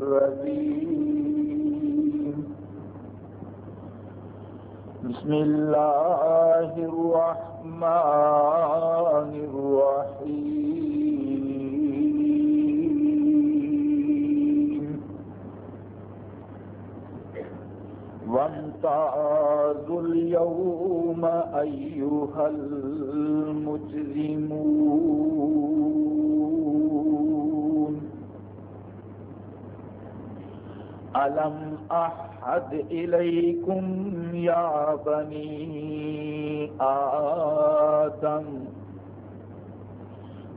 الرجيم. بسم الله الرحمن الرحيم. وامتازوا اليوم أيها المجرمون. ألم أحد إليكم يا بني آدم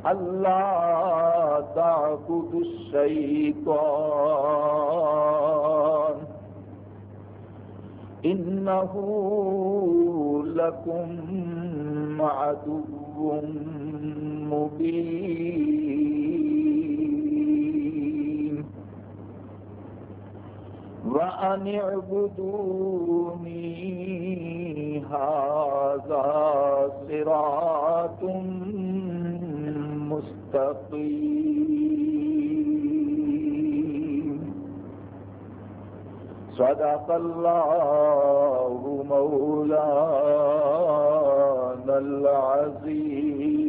ألا تعبدوا الشيطان إنه لكم عدو مبين وأن اعبدوني هذا صراط مستقيم. صدق الله مولانا العظيم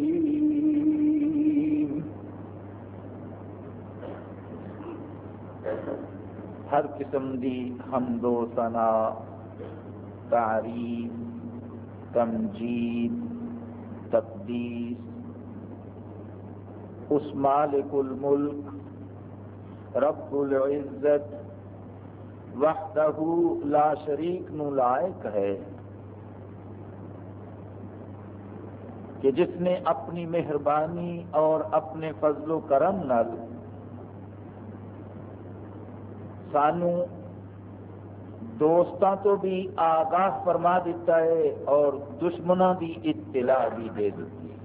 ہر قسم دی حمد و ثنا، تعریف، تمجید، تقدیس۔ اس مالک الملک، رب العزت، وحدہ لا شریک نو لائق ہے۔ کہ جس نے اپنی مہربانی اور اپنے فضل و کرم نل سانو دوستاں تو بھی آگاہ فرما دیتا ہے اور دشمنوں کی اطلاع بھی دے دیتی ہے۔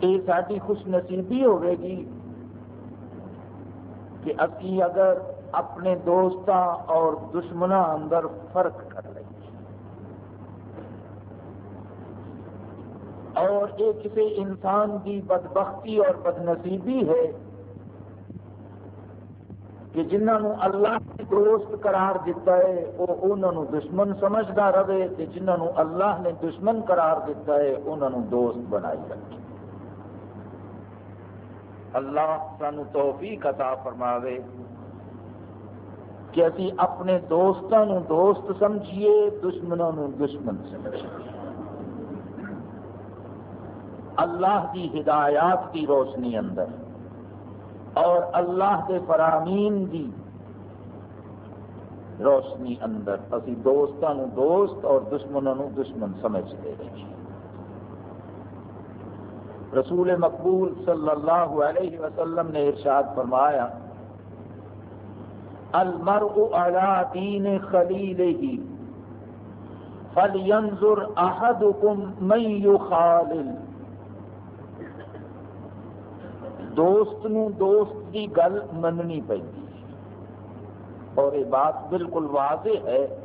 یہ ساری خوش نصیبی ہوئے گی کہ ابھی اگر اپنے دوستاں اور دشمنوں اندر فرق کر اور یہ کسی انسان کی بدبختی اور بدنصیبی ہے کہ جنہوں اللہ نے دوست قرار دیتا ہے، وہ انہوں دشمن سمجھتا رہے کہ جنہوں اللہ نے دشمن قرار دیتا ہے، انہوں دوست بنائی رکھے۔ اللہ سانو توفیق عطا فرماوے کہ اسی اپنے دوستوں دوست سمجھیے دشمنوں دشمن سمجھیے۔ اللہ کی ہدایات کی روشنی اندر اور اللہ کے فرامین کی روشنی اندر اسی دوستوں دوست اور دشمنوں دشمن سمجھتے رہیے رسول مقبول صلی اللہ علیہ وسلم نے ارشاد فرمایا، المرء على دین خلیلہ، فلینظر احدکم من یخالل۔ دوست نو دوست کی گل مننی پی اور یہ بات بالکل واضح ہے۔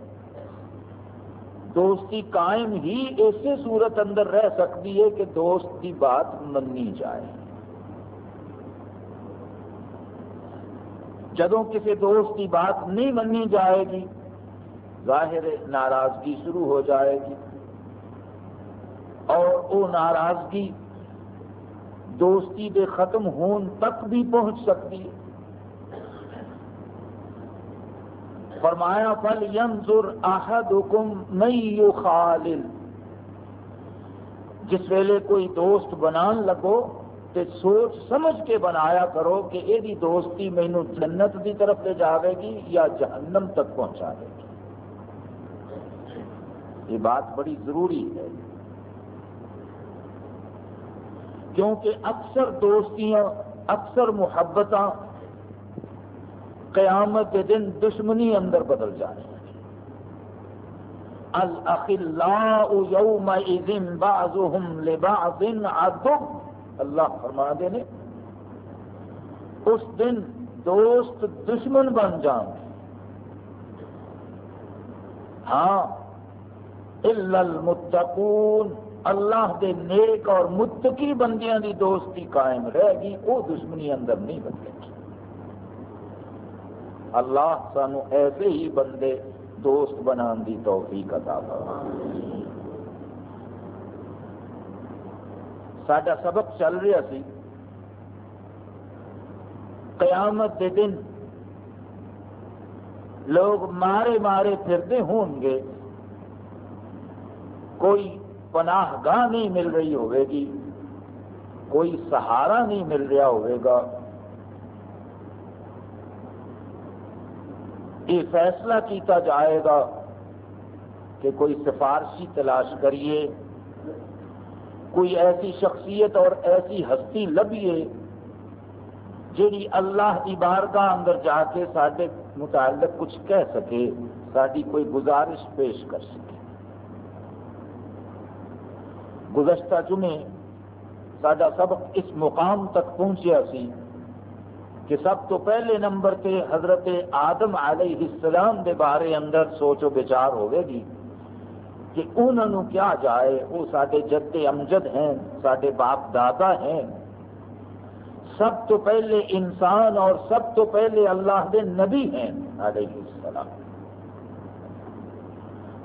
دوستی قائم ہی اسی صورت اندر رہ سکتی ہے کہ دوست کی بات مننی جائے۔ جدوں کسی دوست کی بات نہیں مننی جائے گی، ظاہر ناراضگی شروع ہو جائے گی۔ اور وہ ناراضگی دوستی کے ختم ہون تک بھی پہنچ سکتی ہے۔ فرمایا فل ینظر احدکم من یخالل جس ویلے کوئی دوست بنان لگو تے سوچ سمجھ کے بنایا کرو کہ یہ دوستی مینو جنت کی طرف لے جاوے گی یا جہنم تک پہنچا گی۔ یہ بات بڑی ضروری ہے۔ کیونکہ اکثر دوستیاں، اکثر محبت قیامت کے دن دشمنی اندر بدل جائے الاخلاء یومئذ بعضهم لبعض عدو۔ اللہ فرما دے نے، اس دن دوست دشمن بن جان۔ ہاں الا المتقون۔ اللہ دے نیک اور متقی بندیاں دی دوستی قائم رہے گی وہ دشمنی اندر نہیں بدلے گی۔ اللہ سانو ایسے ہی بندے دوست بنا دی توفیق عطا سڈا سبق چل رہا سی۔ قیامت دے دن لوگ مارے مارے پھرتے ہون گے کوئی پناہ گاہ نہیں مل رہی ہوئے گی، کوئی سہارا نہیں مل رہا ہوئے گا۔ یہ فیصلہ کیتا جائے گا کہ کوئی سفارشی تلاش کریے، کوئی ایسی شخصیت اور ایسی ہستی لبیے جیڑی اللہ کی بارگاہ اندر جا کے سارے متعلق کچھ کہہ سکے ساری کوئی گزارش پیش کر سکے۔ گزشتہ جمعے سڈا سبق اس مقام تک پہنچیا سی کہ سب تو پہلے نمبر تے حضرت آدم علیہ السلام دے بارے اندر سوچ و بچار ہوئے گی کہ انہوں کیا جائے؟ وہ سارے جد امجد ہیں سارے باپ دادا ہیں۔ سب تو پہلے انسان اور سب تو پہلے اللہ دے نبی ہیں علیہ السلام۔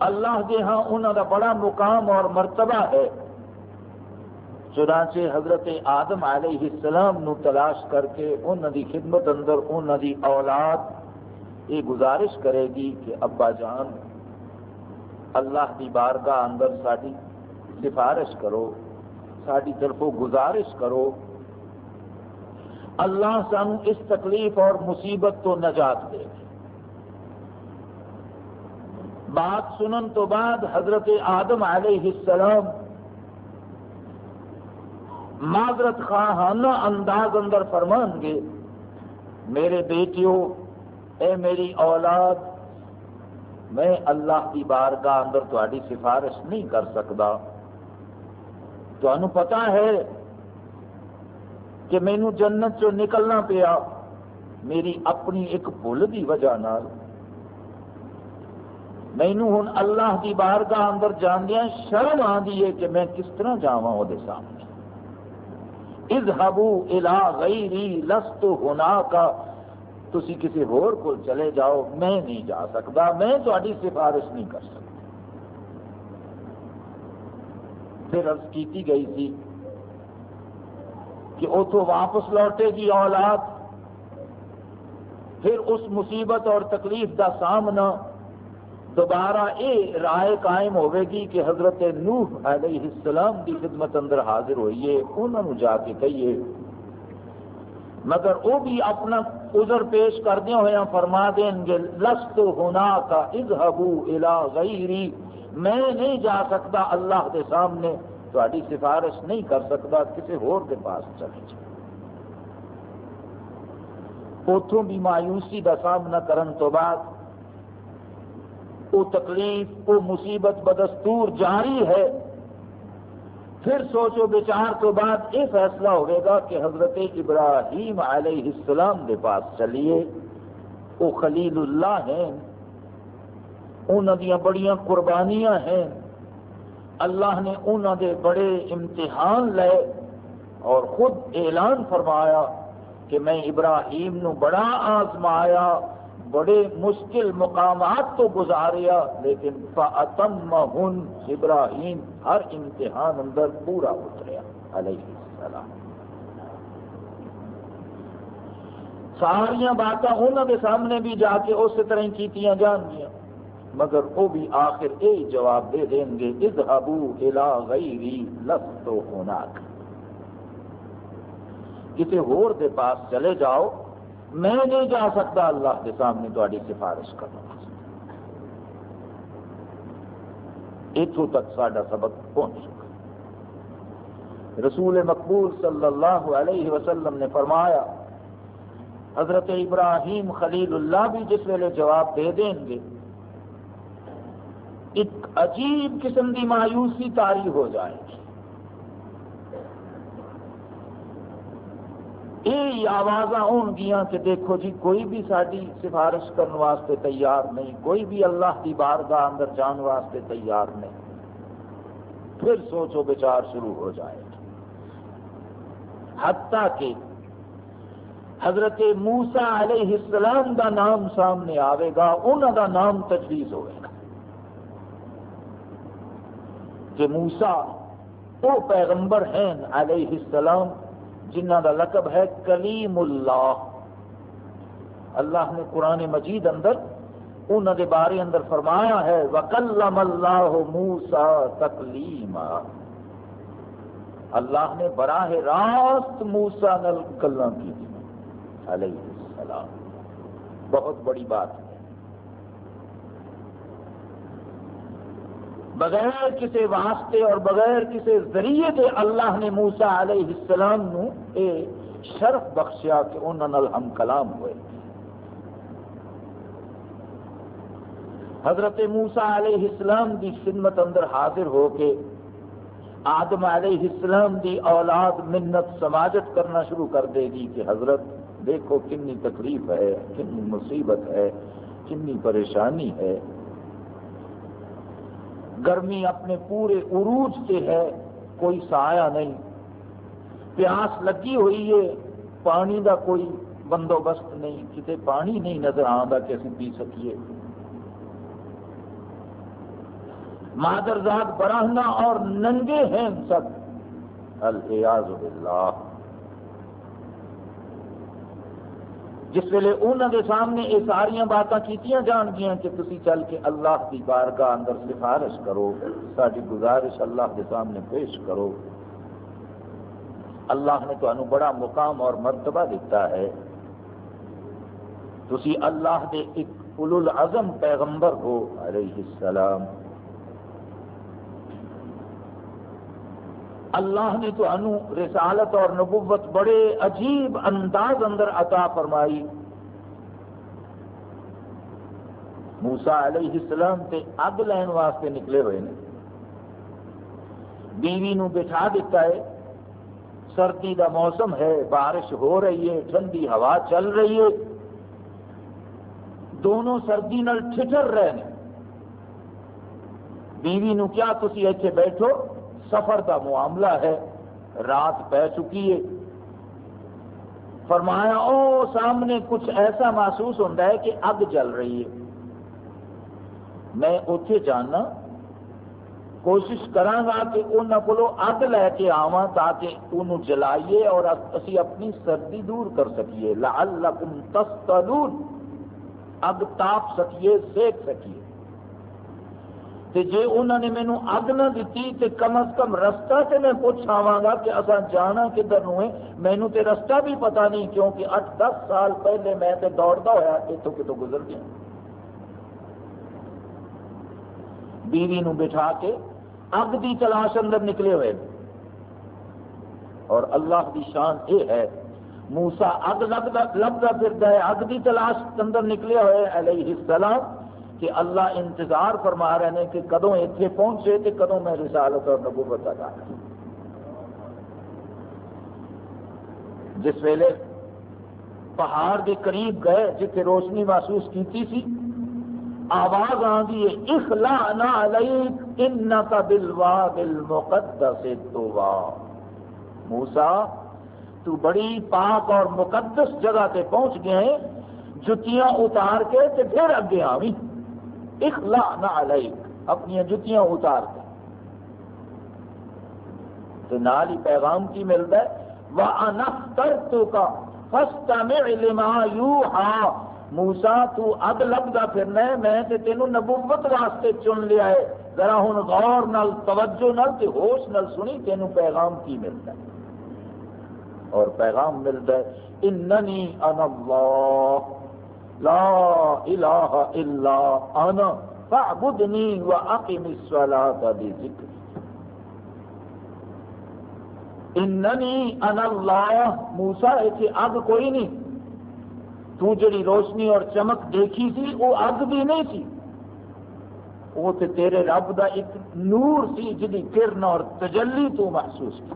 اللہ دے ہاں انہوں کا بڑا مقام اور مرتبہ ہے۔ چنانچہ حضرت آدم علیہ السلام نو تلاش کر کے انہوں دی خدمت اندر انہوں دی اولاد یہ گزارش کرے گی کہ ابا جان، اللہ دی بارگاہ اندر ساری سفارش کرو ساری طرفوں گزارش کرو۔ اللہ سن اس تکلیف اور مصیبت تو نجات دے۔ بات سنن تو بعد حضرت آدم علیہ السلام معذرت خواہانہ انداز اندر فرمان گے، میرے بیٹیوں، اے میری اولاد، میں اللہ کی بارگاہ اندر تاری سفارش نہیں کر سکتا تو پتا ہے کہ مینو جنت چو نکلنا پیا، میری اپنی ایک بھول کی وجہ نال۔ مینو ہوں اللہ کی بارگاہ اندر جاندیا شرم آدھی ہے کہ میں کس طرح جا وہ سامنے۔ اذهبوا الى غیری لست ہونا کا تسی کسی ہور کو چلے جاؤ، میں نہیں جا سکتا، میں تاری سفارش نہیں کر سکتا۔ پھر عرض کیتی گئی تھی کہ اتو واپس لوٹے گی اولاد۔ پھر اس مصیبت اور تکلیف کا سامنا دوبارہ یہ رائے قائم ہوئے گی کہ حضرت نوح علیہ السلام کی خدمت اندر حاضر ہوئیے انہوں جا کے کہیے۔ مگر وہ بھی اپنا عذر پیش کردیا ہوا فرما دیں گے، لست ہونا کا اذهبوا الى غیری، میں نہیں جا سکتا اللہ کے سامنے تاری سفارش نہیں کر سکتا کسی ہور کے پاس چلے جائے اتوں بھی مایوسی کا سامنا کرن تو بعد وہ تکلیف وہ مصیبت بدستور جاری ہے۔ پھر سوچو بچار تو بعد یہ فیصلہ ہوئے گا کہ حضرت ابراہیم علیہ السلام کے پاس چلیے۔ وہ خلیل اللہ ہیں۔ انہوں دیا بڑی قربانیاں ہیں۔ اللہ نے انہوں دے بڑے امتحان لے اور خود اعلان فرمایا کہ میں ابراہیم نو بڑا آزمایا۔ بڑے مشکل مقامات تو گزاریا، لیکن فَأَتَمَّ ابراہیم ہر امتحان اندر پورا اتریا۔ علیہ السلام۔ ساریا باتیں انہوں کے سامنے بھی جا کے اس طرح کی جان گیا مگر وہ بھی آخر یہ جواب دے دیں گے، اذهبوا الى غیری لست هناك۔ کسی ہور دے پاس چلے جاؤ میں نہیں جا سکتا اللہ کے سامنے تاری سفارش کرنا۔ اتوں تک سڈا سبق پہنچ چکا۔ رسول مقبول صلی اللہ علیہ وسلم نے فرمایا، حضرت ابراہیم خلیل اللہ بھی جس ویلے جواب دے دیں گے۔ ایک عجیب قسم کی مایوسی تاری ہو جائے گی۔ یہ آواز گیا کہ دیکھو جی کوئی بھی ساری سفارش کرنے واسطے تیار نہیں، کوئی بھی اللہ کی بارگاہ اندر جان واسطے تیار نہیں۔ پھر سوچو بچار شروع ہو جائے۔ گا حتیٰ کہ حضرت موسا علیہ السلام دا نام سامنے آئے گا انہوں دا نام تجویز ہوئے گا۔ کہ موسا وہ پیغمبر ہیں علیہ السلام جنہ دا لقب ہے کلیم اللہ۔ اللہ نے قرآن مجید اندر انہوں دے بارے اندر فرمایا ہے وکلم اللہ موسا تکلیم اللہ نے براہ راست موسا نل گلا کی علیہ السلام۔ بہت بڑی بات ہے بغیر کسی واسطے اور بغیر کسی ذریعے دے اللہ نے موسا علیہ السلام نو اے شرف بخشیا کہ انہوں ہم کلام ہوئے۔ حضرت موسا علیہ السلام کی خدمت اندر حاضر ہو کے آدم علیہ السلام دی اولاد منت سماجت کرنا شروع کر دے گی کہ حضرت دیکھو کنی تکلیف ہے کنی مصیبت ہے کنی پریشانی ہے۔ گرمی اپنے پورے عروج سے ہے، کوئی سایہ نہیں۔ پیاس لگی ہوئی ہے، پانی دا کوئی بندوبست نہیں۔ کتنے پانی نہیں نظر آتا کہ اسی پی سکیے۔ مادرزاد براہنا اور ننگے ہیں سب۔ الیاز باللہ۔ جس ویلے انہوں کے سامنے یہ ساریا باتیں کی جان گیا کہ تھی چل کے اللہ کی بارگاہ اندر سفارش کرو ساری گزارش اللہ کے سامنے پیش کرو۔ اللہ نے تمہیں بڑا مقام اور مرتبہ دیتا ہے۔ تھی اللہ کے ایک العظم پیغمبر ہو، علیہ السلام۔ اللہ نے تو انو رسالت اور نبوت بڑے عجیب انداز اندر عطا فرمائی۔ موسا علیہ السلام تے اگ لین واسطے نکلے ہوئے نے۔ بیوی نو بٹھا دیتا ہے۔ سردی دا موسم ہے، بارش ہو رہی ہے، ٹھنڈی ہوا چل رہی ہے۔ دونوں سردی نال ٹھٹر رہے ہیں بیوی نو کیا تسی ایتھے بیٹھو؟ سفر کا معاملہ ہے، رات پہ چکی ہے۔ فرمایا، او، سامنے کچھ ایسا محسوس ہوتا ہے کہ اگ جل رہی ہے۔ میں اتنے جانا، کوشش کرا کہ انہوں کو اگ لے کے آوا تاکہ انہوں جلائیے اور اسی اپنی سردی دور کر سکیے۔ لعلکم تستلون اگ تاپ سکیے، سیک سکیے۔ تے جے انہوں نے مینو اگ نہ دیتی تے کم از کم رستہ تے میں پوچھ آواں گا کہ اصا جانا کدھر نو ہے مینو تے رستہ بھی پتا نہیں کیونکہ اٹھ دس سال پہلے میں تے دوڑتا ہوا اتوں کتوں گزر گیا۔ بیوی نو بٹھا کے اگ دی تلاش اندر نکلے ہوئے۔ اور اللہ دی شان یہ ہے موسا اگ لبدا لبدا پھرتا ہے اگ دی تلاش اندر نکلے ہوئے، علیہ السلام۔ کہ اللہ انتظار فرما رہے ہیں کہ کدوں اتنے پہنچے کہ کدوں میں رسالت اور نبوت ادا جس ویلے پہاڑ کے قریب گئے جتنے روشنی محسوس کی سی، آواز آ گئی اخلا نہ ان کا بلوا بل مقدس موسا تو بڑی پاک اور مقدس جگہ تے پہنچ گئے جتیاں اتار کے تے پھر اگے آویں۔ اخلا نہ اپنی جتیاں اتار دے۔ تو نال ہی پیغام کی ملتا ہے وَأَنَخْتَرْتُكَ فَاسْتَمِعْ لِمَا يُوحَا موسا تو اب لبدا پھرنا ہے میں تے تینوں نبوت واسطے چن لیا ہے۔ ذرا ہوں غور نال، توجہ نال تے ہوش نال سنی تینوں پیغام کی ملتا ہے۔ اور پیغام ملتا ہے، اننی انا اللہ۔ لا الہ الا انا فاعبدنی واقم الصلاة بذکر اننی انا اللہ موسیٰ ایسے اگ کوئی نہیں. تو جڑی روشنی اور چمک دیکھی تھی، وہ اگ بھی نہیں تھی. وہ تے تیرے رب دا ایک نور سی جدی کرن اور تجلی تو محسوس کی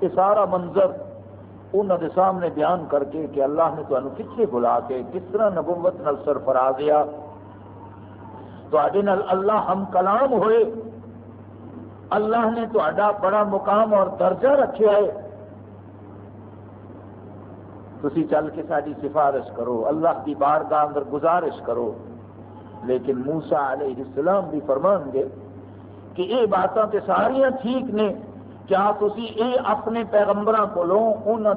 یہ سارا منظر انہوں نے سامنے بیان کر کے کہ اللہ نے تمہیں کتنے بلا کے کس طرح نبوت نل سرفرا دیا۔ اللہ ہم کلام ہوئے۔ اللہ نے تا بڑا مقام اور درجہ رکھا ہے تھی چل کے ساری سفارش کرو۔ اللہ کی بارگاہ اندر گزارش کرو۔ لیکن موسا علیہ السلام بھی فرمان گے کہ یہ باتیں تو ساریا ٹھیک نے۔ کیا تھی یہ اپنے پیغمبر کو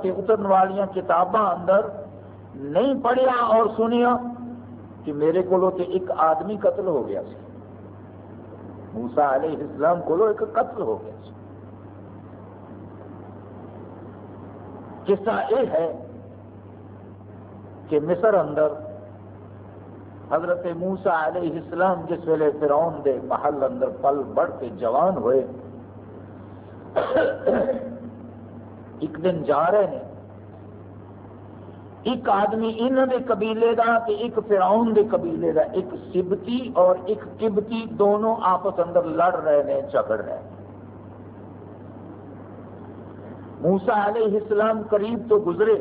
اترن والی کتاباں اندر نہیں پڑھیا اور سنیا کہ میرے کو ایک آدمی قتل ہو گیا سی۔ موسا علیہ السلام کو ایک قتل ہو گیا سی۔ قصہ یہ ہے کہ مصر اندر حضرت موسا علیہ السلام جس ویلے فرعون دے محل اندر پل بڑھ کے جوان ہوئے ایک دن جا رہے ہیں ایک آدمی انہوں دے قبیلے دا تے ایک فراؤن دے قبیلے دا، ایک سبتی اور ایک کبتی دونوں آپس اندر لڑ رہے ہیں جھگڑ رہے ہیں موسا علیہ السلام قریب تو گزرے۔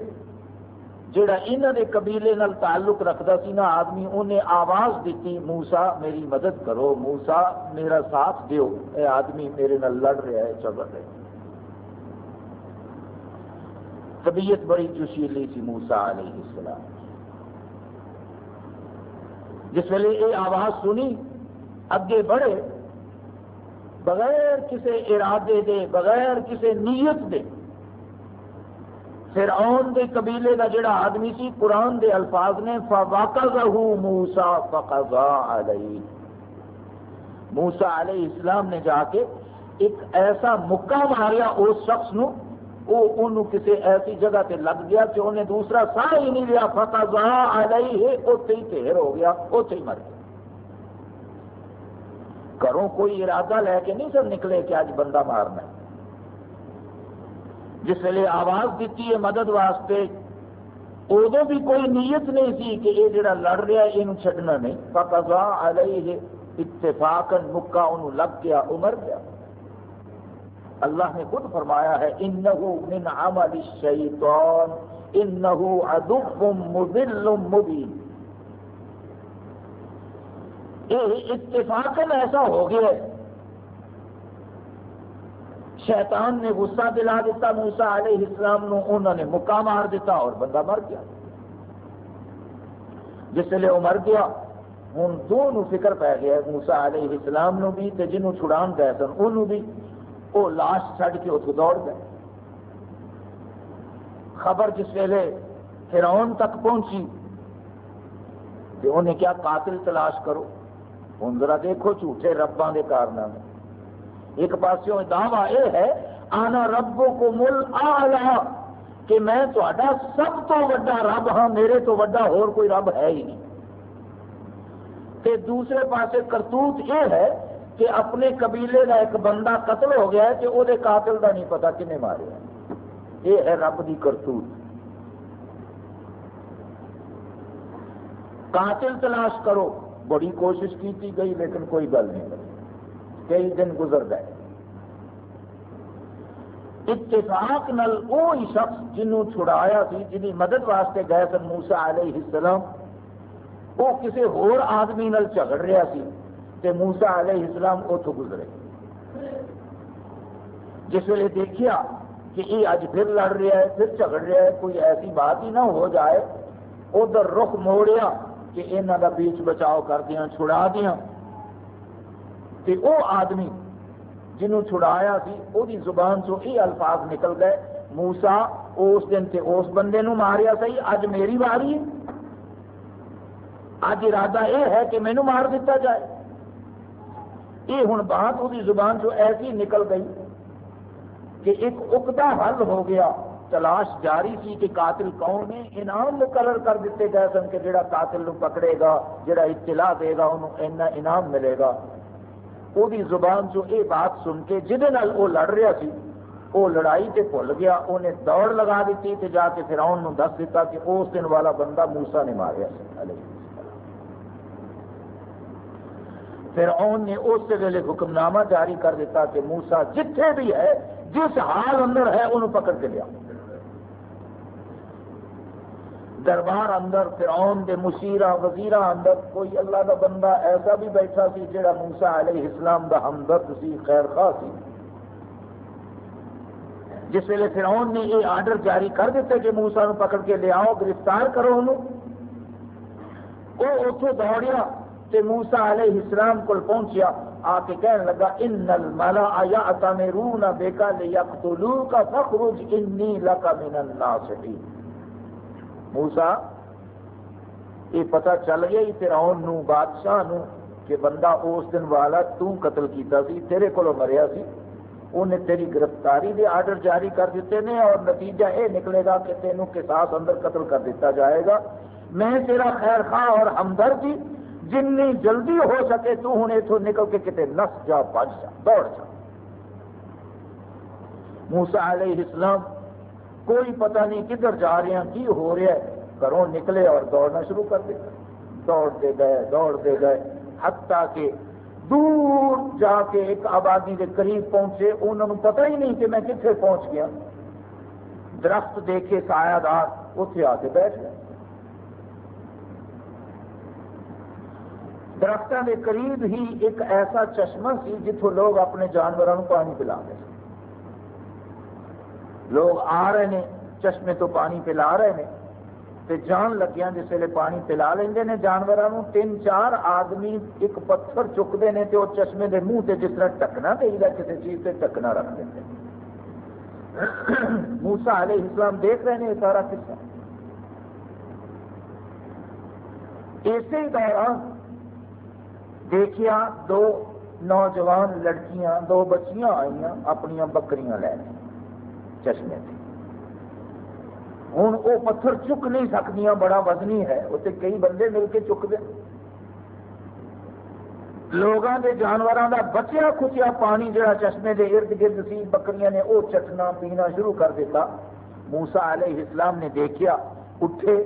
جڑا انہوں نے قبیلے نال تعلق رکھتا سی نا آدمی انہیں آواز دیتی موسا میری مدد کرو موسا میرا ساتھ دیو۔ اے آدمی میرے نال لڑ رہا ہے، چبر رہا ہے۔ طبیعت بڑی جوشیلی سی موسا علیہ السلام۔ جس ویلے یہ آواز سنی، اگے بڑھے، بغیر کسی ارادے دے، بغیر کسی نیت دے فرعون دے قبیلے کا جڑا آدمی سی، قرآن دے الفاظ نے فَوَقَضَهُ مُوسَى فَقَضَى عَلَيْهِ۔ موسا علیہ السلام نے جا کے ایک ایسا مکہ ماریا اس شخص نو، وہ انہوں کسی ایسی جگہ تے لگ گیا کہ انہیں دوسرا سا ہی نہیں لیا۔ فَقَضَى عَلَيْهِ اتھے ہی تیر ہو گیا اتھے ہی مر گیا۔ کروں کوئی ارادہ لے کے نہیں سر نکلے کہ آج بندہ مارنا ہے۔ جس ویلے آواز دیتی ہے مدد واسطے ادو بھی کوئی نیت نہیں سی کہ یہ جڑا لڑ رہا ہے، یہ چڈنا نہیں۔ فقضا علیہ اتفاقا، مکہ انہوں لگ گیا، عمر گیا۔ اللہ نے خود فرمایا ہے انہو من عمل الشیطان انہو عدو مضل مبین یہ اتفاقا ایسا ہو گیا ہے شیطان نے غصہ دلا دیتا موسا علیہ السلام نو انہوں نے مکہ مار دیتا اور بندہ مر گیا۔ جس لیے وہ مر گیا ہوں دونوں فکر پی گیا موسا علیہ السلام نو بھی تے جنہوں چھڑان گئے سن، انہوں بھی وہ لاش چھڑ کے اتو دوڑ گئے۔ خبر جس ویلے فرعون تک پہنچی کہ انہیں کیا قاتل تلاش کرو ہوں ذرا دیکھو جھوٹے رباں کے کارنامے۔ ایک پاسوں دعوی یہ ہے، آنا ربو کو مل آ کہ میں تا سب تو وا رب ہاں میرے تو وا ہور کوئی رب ہے ہی نہیں۔ تے دوسرے پاسے کرتوت یہ ہے کہ اپنے قبیلے کا ایک بندہ قتل ہو گیا ہے کہ وہ قاتل کا نہیں پتا کنے مارے یہ ہے رب کی کرتوت۔ قاتل تلاش کرو۔ بڑی کوشش کی گئی، لیکن کوئی گل نہیں۔ کری کئی دن گزر گئے۔ اتفاق نل وہی شخص جنوں چھڑایا سی جنی مدد واسطے گئے سن موسا علیہ السلام، وہ کسی ہور آدمی نل جھگڑ رہا سی تے موسا علیہ السلام اتو گزرے۔ جس ویلے دیکھا کہ یہ اج پھر لڑ رہا ہے، پھر جھگڑ رہا ہے، کوئی ایسی بات ہی نہ ہو جائے، ادھر رخ موڑیا کہ یہاں کا بیچ بچاؤ کر دیا چھڑا دیا کہ وہ آدمی جنہوں چھڑایا سی وہ زبان چو یہ الفاظ نکل گئے۔ موسا اس دن سے اس بندے نو ماریا سی، اج میری باری اج ارادہ یہ ہے کہ مینو مار دیتا جائے۔ یہ ہوں بات وہ زبان چو ایسی نکل گئی کہ ایک اکتا حل ہو گیا۔ تلاش جاری تھی کہ قاتل کون ہے انعام مقرر کر دیتے گئے سن کہ جڑا قاتل نو پکڑے گا، جڑا اطلاع دے گا، انہوں انعام ملے گا۔ وہ زبان چو یہ بات سن کے جہد وہ لڑ رہا سی وہ لڑائی تے بھول گیا انہیں دوڑ لگا دیتی تے جا کے فراؤن نو دس دیتا کہ اس دن والا بندہ موسا نے ماریا فرعون نے اس ویلے حکم نامہ جاری کر دیتا کہ موسا جتھے بھی ہے، جس حال اندر ہے انہوں پکڑ کے لیا دربار اندر، فرعون دے مشیرہ، وزیرہ اندر، کوئی اللہ کا بندہ ایسا بھی بیٹھا سی جڑا موسا علیہ السلام کا ہمدرد سی خیر خواہ سی۔ جس ویلے فرعون نے یہ آرڈر جاری کر دیتے کہ موسا پکڑ کے لے آؤ، گرفتار کرو انہوں۔ وہ اتوں دوڑیا تے موسا علیہ السلام کو پہنچیا، آ کے کہنے لگا، ان الملا آیا اتامرون بیکا لیقتلوک فخرج انی لک من الناصحین۔ موسا یہ پتا چل گیا ہی فرعون نو، بادشاہ نو، کہ بندہ اس دن والا تو قتل کیتا سی، تیرے کو مریا سی۔ انہیں تیری گرفتاری دے آرڈر جاری کر دیتے ہیں اور نتیجہ یہ نکلے گا کہ تینوں کے ساتھ اندر قتل کر دیتا جائے گا۔ میں تیرا خیر خواہ اور ہمدردی جن جلدی ہو سکے تو ہوں اتوں نکل کے کتنے نس جا بچ جا، دوڑ جا۔ موسا علیہ السلام کوئی پتہ نہیں کدھر جا رہے ہیں، کی ہو رہا ہے۔ گھروں نکلے اور دوڑنا شروع کر دیا دوڑتے گئے دوڑتے گئے۔ حتیٰ کہ دور جا کے ایک آبادی کے قریب پہنچے۔ انہوں نے پتہ ہی نہیں کہ میں کتنے پہنچ گیا۔ درخت دیکھے سایہ دار اتنے آ کے بیٹھ گئے۔ درختوں کے قریب ہی ایک ایسا چشمہ سی جتوں لوگ اپنے جانوروں پانی پلا رہے لوگ آ رہے ہیں چشمے تو پانی پلا رہے ہیں تے جان لگیا جس ویلے پانی پلا لیں نے جانوروں تین چار آدمی ایک پتھر چکتے ہیں تو وہ چشمے کے منہ سے جس طرح ٹکنا چاہیے کسی چیز سے ٹکنا رکھ دیں موسا علیہ السلام دیکھ رہے ہیں یہ سارا قصہ۔ اسی دوران دیکھیا دو نوجوان لڑکیاں، دو بچیاں آئی اپنی بکریاں لے چشمے سے ہوں وہ پتھر چک نہیں سکتی بڑا وزنی ہے اسے کئی بندے مل کے چکتے لوگوں کے جانوروں کا بچیا کچیا پانی جہاں چشمے کے ارد گرد سی، بکریاں نے وہ چٹنا پینا شروع کر دیتا۔ موسا علیہ السلام نے دیکھا اٹھے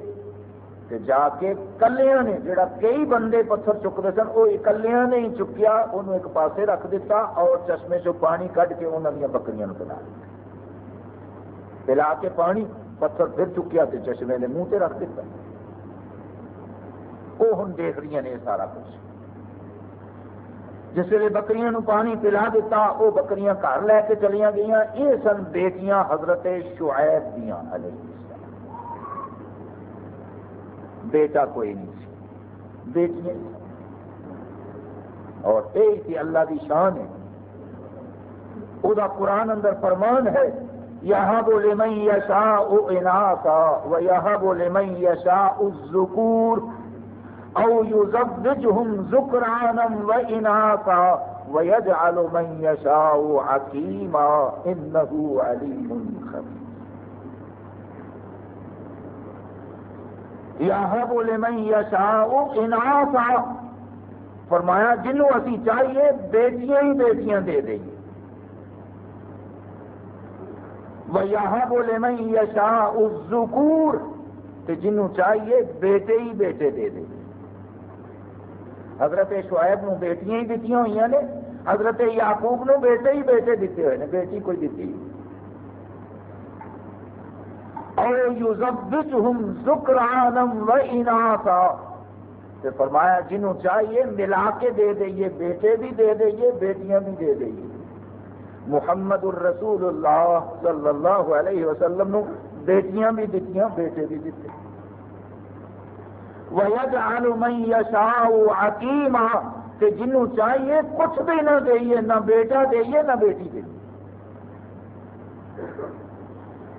جا کے کلیاں نے جڑا کئی بندے پتھر چکتے سن وہ کلیاں نے ہی چکیا انہوں ایک پاسے رکھ دیتا اور چشمے چو پانی کٹ کے انہوں نے بکریاں پلا پلا کے پانی، پتھر پھر چکیا تو چشمے نے منہ سے رکھ دیتا۔ وہ ہوں دیکھ رہی نے سارا کچھ۔ جس ویلے بکریاں نو پانی پلا دیتا وہ بکریاں گھر لے کے چلیاں گئی یہ سن بیٹیاں حضرت شعیب دیا علیہ بیٹا کوئی نہیں سی۔ بیٹیاں اور یہ اللہ کی شان ہے۔ وہ قرآن اندر فرمان ہے یہاں بولے میں یشا اناسا و یہاں بولے میں یشا الذکور او یزوجہم ذکرانم و اناسا ویجعل من یشاء حکیما انہو علیم خبیر یا بولے میں یشاء اناسا فرمایا جنوں اسی چاہیے بیٹیاں ہی بیٹیاں دے دیں وہ یہاں بولے میں یشاء الذکور تو جنوں چاہیے بیٹے ہی بیٹے دے دیں حضرت شعیب نو بیٹیاں ہی دیتی ہوئی نے۔ حضرت یعقوب نو بیٹے ہی بیٹے دیتے ہوئے نے، بیٹی کوئی دیتی فرمایا، جنہوں چاہیے ملا کے دے دئیے، بیٹے بھی دے دئیے، بیٹیاں بھی دے دئیے۔ محمد الرسول اللہ صلی اللہ علیہ وسلم نو بیٹیاں بھی دیتی بیٹے بھی دیتے وَيَجْعَلُ مَنْ يَشَاءُ عَقِيمًا۔ کہ جنہوں چاہیے کچھ بھی نہ دئیے، نہ بیٹا دئیے، نہ بیٹی دئیے۔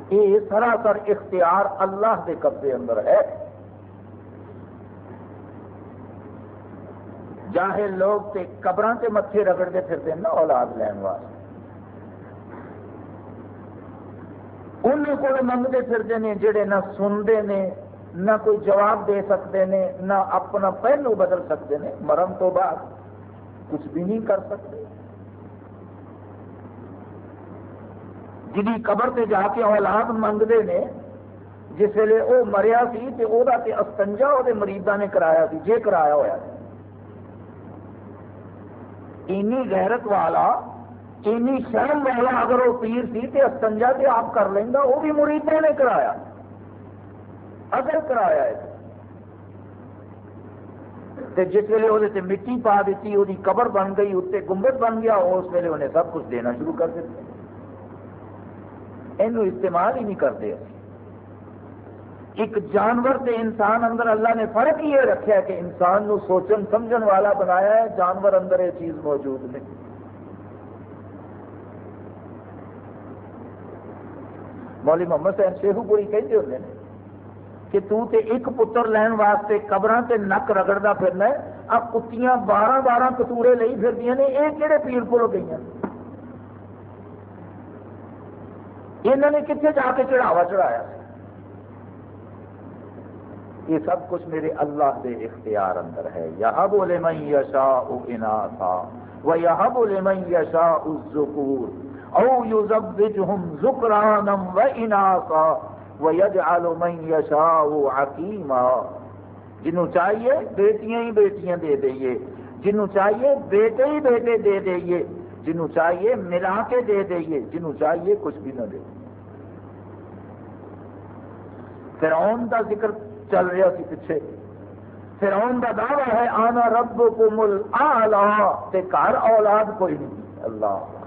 یہ سراسر اختیار اللہ کے قبضے اندر ہے۔ جاہل لوگ تے قبر سے متے رگڑتے پھرتے ہیں نا اولاد لین واسطے۔ ان کو منگتے پھرتے ہیں جڑے نہ سنتے ہیں، نہ کوئی جواب دے سکتے ہیں، نہ اپنا پہلو بدل سکتے ہیں۔ مرم تو بعد کچھ بھی نہیں کر سکتے۔ جی قبر سے جا کے اولاد منگتے ہیں، جس ویلے وہ مریا سی تے او دا تے استنجا وہ مریضوں نے کرایا سی، جے کرایا ہوا اینی غیرت والا اینی شرم والا اگر وہ پیر سی تے استنجا تے آپ کر لینا وہ بھی مریدوں نے کرایا۔ اگر کرایا ہے۔ تے جس ویلے وہ مٹی پا دیتی، وہ قبر بن گئی، اتنے گنبد بن گیا، اس ویلے انہیں سب کچھ دینا شروع کر دیتے۔ یہ استعمال ہی نہیں کرتے۔ ایک جانور تے انسان اندر اللہ نے فرق ہی یہ رکھا کہ انسان نو سوچن، سمجھن والا بنایا ہے، جانور اندر یہ چیز موجود نہیں۔ مولی محمد صاحب شیخو پوری کہتے ہوتے ہیں کہ تو تے ایک پتر لین واسطے قبر تے نک رگڑتا پھرنا ہے اب کتیاں بارہ بارہ کتورے لئی پھر نے یہ کہڑے پیڑ پل گئی انہوں نے کتنے جا کے چڑھاوا چڑھایا یہ سب کچھ میرے اللہ کے اختیار اندر ہے یہ بولے میں یشا انا تھا وہ یہ بولے میں یشا الزکور او یوزبجہم ذکرانم و اناسا ویجعل من یشاء عقیما جنہوں چاہیے بیٹیاں ہی بیٹیاں دے دئیے جنہوں چاہیے بیٹے ہی بیٹے دے دئیے جنہوں چاہیے ملا کے دے دئیے جنہوں چاہیے کچھ بھی نہ دے۔ فرعون کا ذکر چل رہا سی پیچھے۔ فرعون کا دعویٰ ہے، آنا رب کو مل تے گھر اولاد کوئی نہیں۔ اللہ۔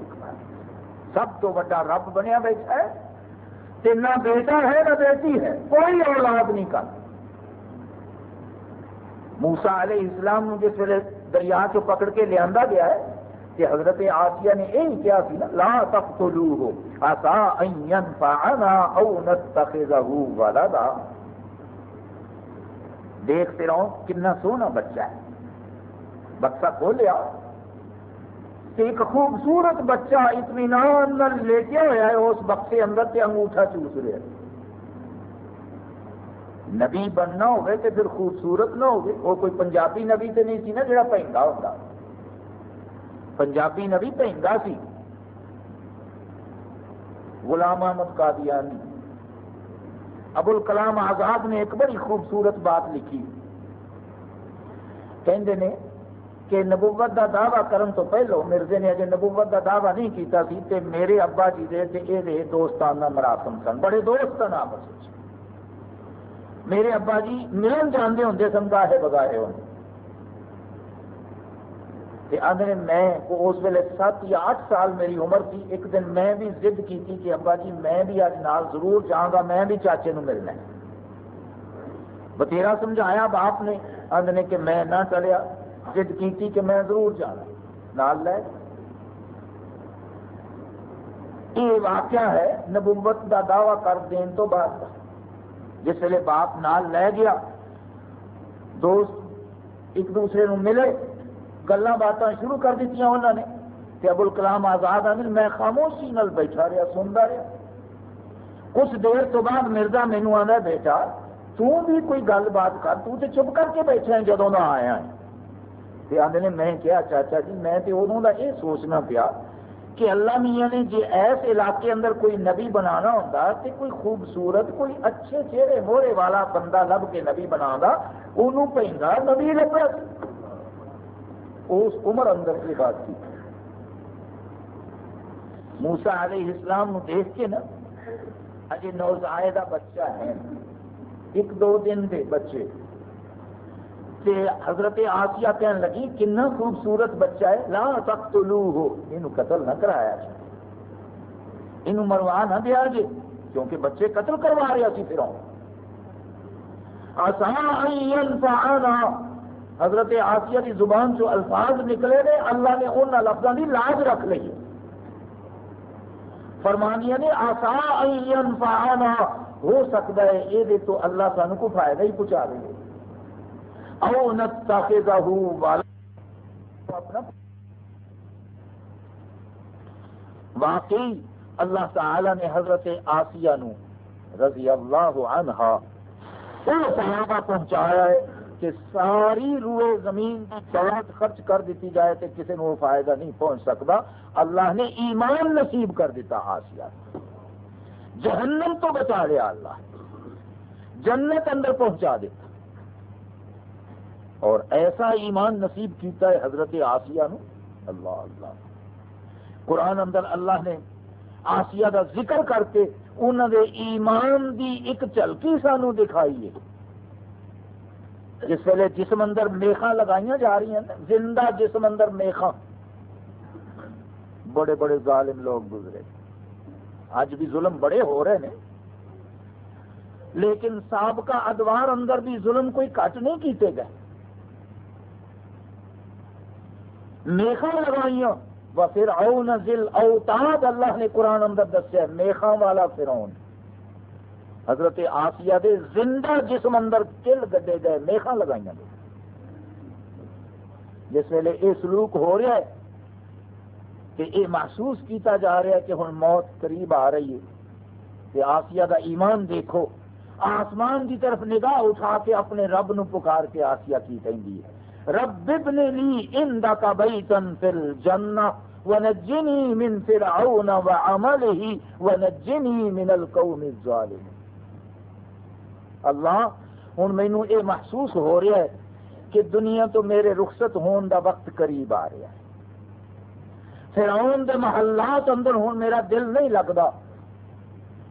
سب تو بڑا رب بنیا بیٹھا ہے۔ تے نہ بیٹا ہے نہ بیٹی ہے، کوئی اولاد نہیں کر۔ موسا علیہ السلام جس ویلے دریا چ پکڑ کے لیا گیا ہے کہ حضرت آسیہ نے یہی کیا سی نا، لا تقتلوه عسى ان ينفعنا او نتخذه ولدا۔ دیکھتے رہو، کتنا سونا بچہ ہے۔ بکسا کھولیا کہ ایک خوبصورت بچہ اطمینان لیٹیا ہوا ہے، اس بکسے اندر تے انگوٹھا چوس رہا ہے۔ نبی بننا ہوگا تو پھر خوبصورت نہ ہوگی وہ کوئی پنجابی نبی تو نہیں سی نا جڑا پہنگا ہوتا پنجابی نبی پہنگا سی۔ غلام احمد قادیانی۔ ابو الکلام آزاد نے ایک بڑی خوبصورت بات لکھی۔ کہندے نے کہ نبوت دا دعویٰ کرن تو پہلو مرزے نے اجے نبوت دا دعویٰ نہیں کیتا سی تے میرے ابا جی دے تے اے دے دوستانہ مراسم سن۔ بڑے دوست سن۔ آپس میرے ابا جی ملن جاندے ہوندے سن گاہے بگاہے ہوندے۔ تے آدھے میں اس ویلے سات یا اٹھ سال میری عمر تھی، ایک دن میں بھی ضد کی تھی کہ ابا جی میں بھی اج نال ضرور جاؤں گا، میں بھی چاچے نو ملنا ہے۔ بتیرا سمجھایا باپ نے آدھے کہ میں نہ چلیا۔ جد کی کہ میں ضرور جانا نال لے۔ یہ واقعہ ہے، نبوت کا دعوی کر دین تو بعد۔ جس ویلے باپ نال لے گیا، دوست ایک دوسرے نو ملے گلا باتاں شروع کر دیتی انہوں نے۔ کہ ابو الکلام آزاد آدمی میں خاموشی نال بیٹھا رہا سنتا رہا کچھ دیر تو بعد مرزا مینو آدھا بیٹا، تو بھی کوئی گل بات کر، تو تے چپ کر کے بیٹھا ہے جدوں نہ آیا ہے۔ تو آدھے نے میں کیا چاچا جی میں تو ادو کا یہ سوچنا پیا کہ اللہ میاں نے جی ایس علاقے اندر کوئی نبی بنانا ہوتا تو کوئی خوبصورت، کوئی اچھے چہرے موہرے والا بندہ لب کے نبی بنا انہوں پہنگا نبی لگا اس عمر اندر کی بات کی موسا علیہ السلام نو دیکھ کے نا، اجے نوزائیدہ بچہ ہے۔ ایک دو دن دے بچے۔ تے حضرت آسیہ کہنے لگی، کنا خوبصورت بچہ ہے، لا تقتلوہ انہوں قتل نہ کرایا انہوں مروا نہ دیا جے کیونکہ بچے قتل کروا رہے سی پھر آسان حضرت آسیہ کی زبان جو الفاظ نکلے گئے، اللہ نے ان لفظوں کی لاج رکھ لی فرمانیہ نے آسان ہو سکتا ہے یہ تو اللہ سانو کو فائدہ ہی پہنچا دے۔ او والا واقعی اللہ تعالی نے حضرت آسیہ نو رضی اللہ عنہ وہ صحابہ پہنچایا ہے کہ ساری روئے زمین کی دولت خرچ کر دیتی جائے تو کسی کو فائدہ نہیں پہنچ سکتا۔ اللہ نے ایمان نصیب کر دیتا آسیہ۔ جہنم تو بچا لیا اللہ۔ جنت اندر پہنچا دیتا۔ اور ایسا ایمان نصیب کیتا ہے حضرت آسیہ نو؟ اللہ اللہ۔ قرآن اندر اللہ نے آسیا کا ذکر کر کے انہوں دے ایمان دی ایک چلکی سانو دکھائی ہے۔ جس ویلے جسم اندر میخا لگائی جا رہی ہیں، زندہ جسم اندر میخا بڑے بڑے ظالم لوگ گزرے۔ اج بھی ظلم بڑے ہو رہے ہیں۔ لیکن سابقہ ادوار اندر بھی ظلم کوئی کٹ نہیں کیتے گئے۔ میخا لگائیاں۔ و پھر او اوتاد اللہ نے قرآن اندر دسیا میخا والا فرعون۔ حضرت آسیہ دے زندہ جسم اندر کل گڈے گئے میخا لگائیاں دے۔ جس ویلے یہ سلوک ہو رہا ہے کہ یہ محسوس کیتا جا رہا ہے کہ ہوں موت قریب آ رہی ہے۔ کہ آسیہ دا ایمان دیکھو، آسمان کی طرف نگاہ اٹھا کے اپنے رب نو پکار کے آسیہ کی کہیں ہے۔ رب ابن لی اندک بیتن فی الجنہ ونجنی من فرعون وعمله ونجنی من القوم الظالم اللہ ہوں مینو یہ محسوس ہو رہا ہے کہ دنیا تو میرے رخصت ہون دا وقت قریب آ رہا ہے۔ فرعون دے محلات اندر ہوں میرا دل نہیں لگتا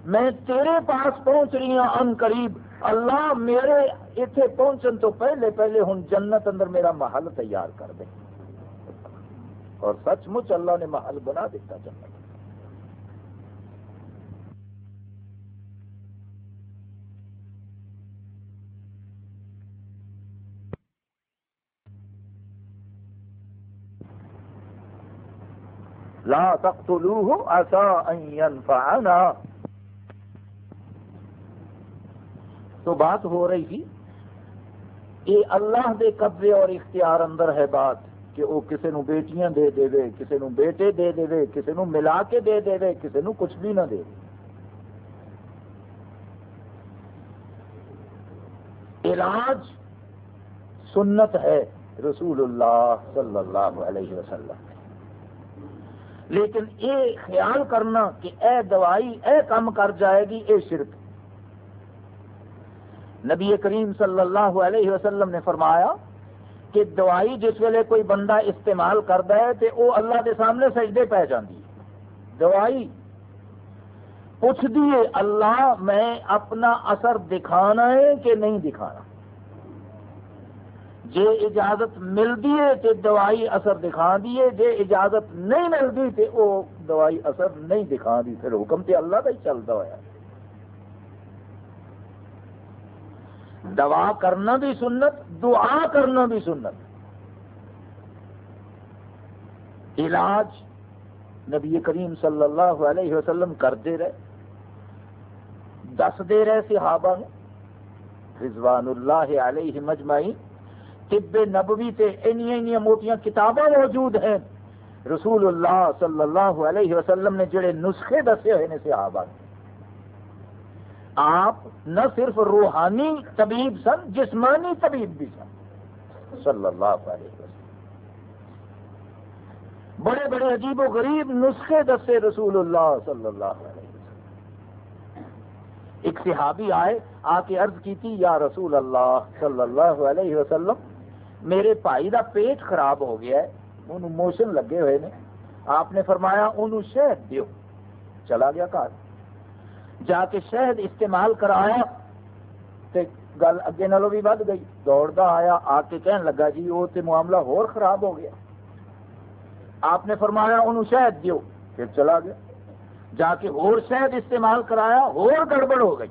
میں تیرے پاس پہنچ رہی ہوں ان قریب اللہ میرے اتنے پہنچن تو پہلے پہلے ہوں جنت اندر میرا محل تیار کر دے۔ اور سچ مچ اللہ نے محل بنا دیتا جنت۔ لا تقتلوه عسى ان ينفعنا۔ تو بات ہو رہی تھی یہ اللہ دے قبضے اور اختیار اندر ہے بات کہ وہ کسی نو بیٹیاں دے دے کسی نو بیٹے دے دے کسی نو ملا کے دے دے کسی نو کچھ بھی نہ دے دے۔ علاج سنت ہے رسول اللہ صلی اللہ علیہ وسلم۔ لیکن یہ خیال کرنا کہ اے دوائی، اے کم کر جائے گی، اے شرک۔ نبی کریم صلی اللہ علیہ وسلم نے فرمایا کہ دوائی جس ویلے کوئی بندہ استعمال کرتا ہے تو وہ اللہ کے سامنے سجدے پی جاتی دوائی۔ پوچھ دیے اللہ، میں اپنا اثر دکھانا ہے کہ نہیں دکھانا؟ جے اجازت ملتی ہے تو دوائی اثر دکھا دیے جے اجازت نہیں ملتی تو وہ دوائی اثر نہیں دکھا دی۔ پھر حکم تو اللہ کا ہی چلتا ہوا ہے دعا کرنا بھی سنت، دعا کرنا بھی سنت۔ علاج نبی کریم صلی اللہ علیہ وسلم کرتے رہے دس دے رہے صحابہ رضوان اللہ علیہ مجمعی طب نبوی تے اینی موٹیاں کتاباں موجود ہیں۔ رسول اللہ صلی اللہ علیہ وسلم نے جڑے نسخے دسے ہوئے نے صحابہ آپ نہ صرف روحانی طبیب سن، جسمانی طبیب بھی سن۔ صلی اللہ علیہ وسلم۔ بڑے بڑے عجیب و غریب نسخے دسے رسول اللہ صلی اللہ علیہ وسلم۔ ایک صحابی آئے، آ کے عرض کی تھی، یا رسول اللہ صلی اللہ علیہ وسلم، میرے بھائی دا پیٹ خراب ہو گیا ہے۔ انہوں موشن لگے ہوئے نے۔ آپ نے فرمایا، انہوں شہد دیو چلا گیا گھر جا کے شہد استعمال کرایا تے گل اگے نالوں بھی ود گئی۔ دوڑتا آیا، آ کے کہن لگا جی وہ تے معاملہ ہور خراب ہو گیا۔ آپ نے فرمایا، انہوں شہد دیو۔ پھر چلا گیا۔ جا کے اور شہد استعمال کرایا اور گڑبڑ ہو گئی۔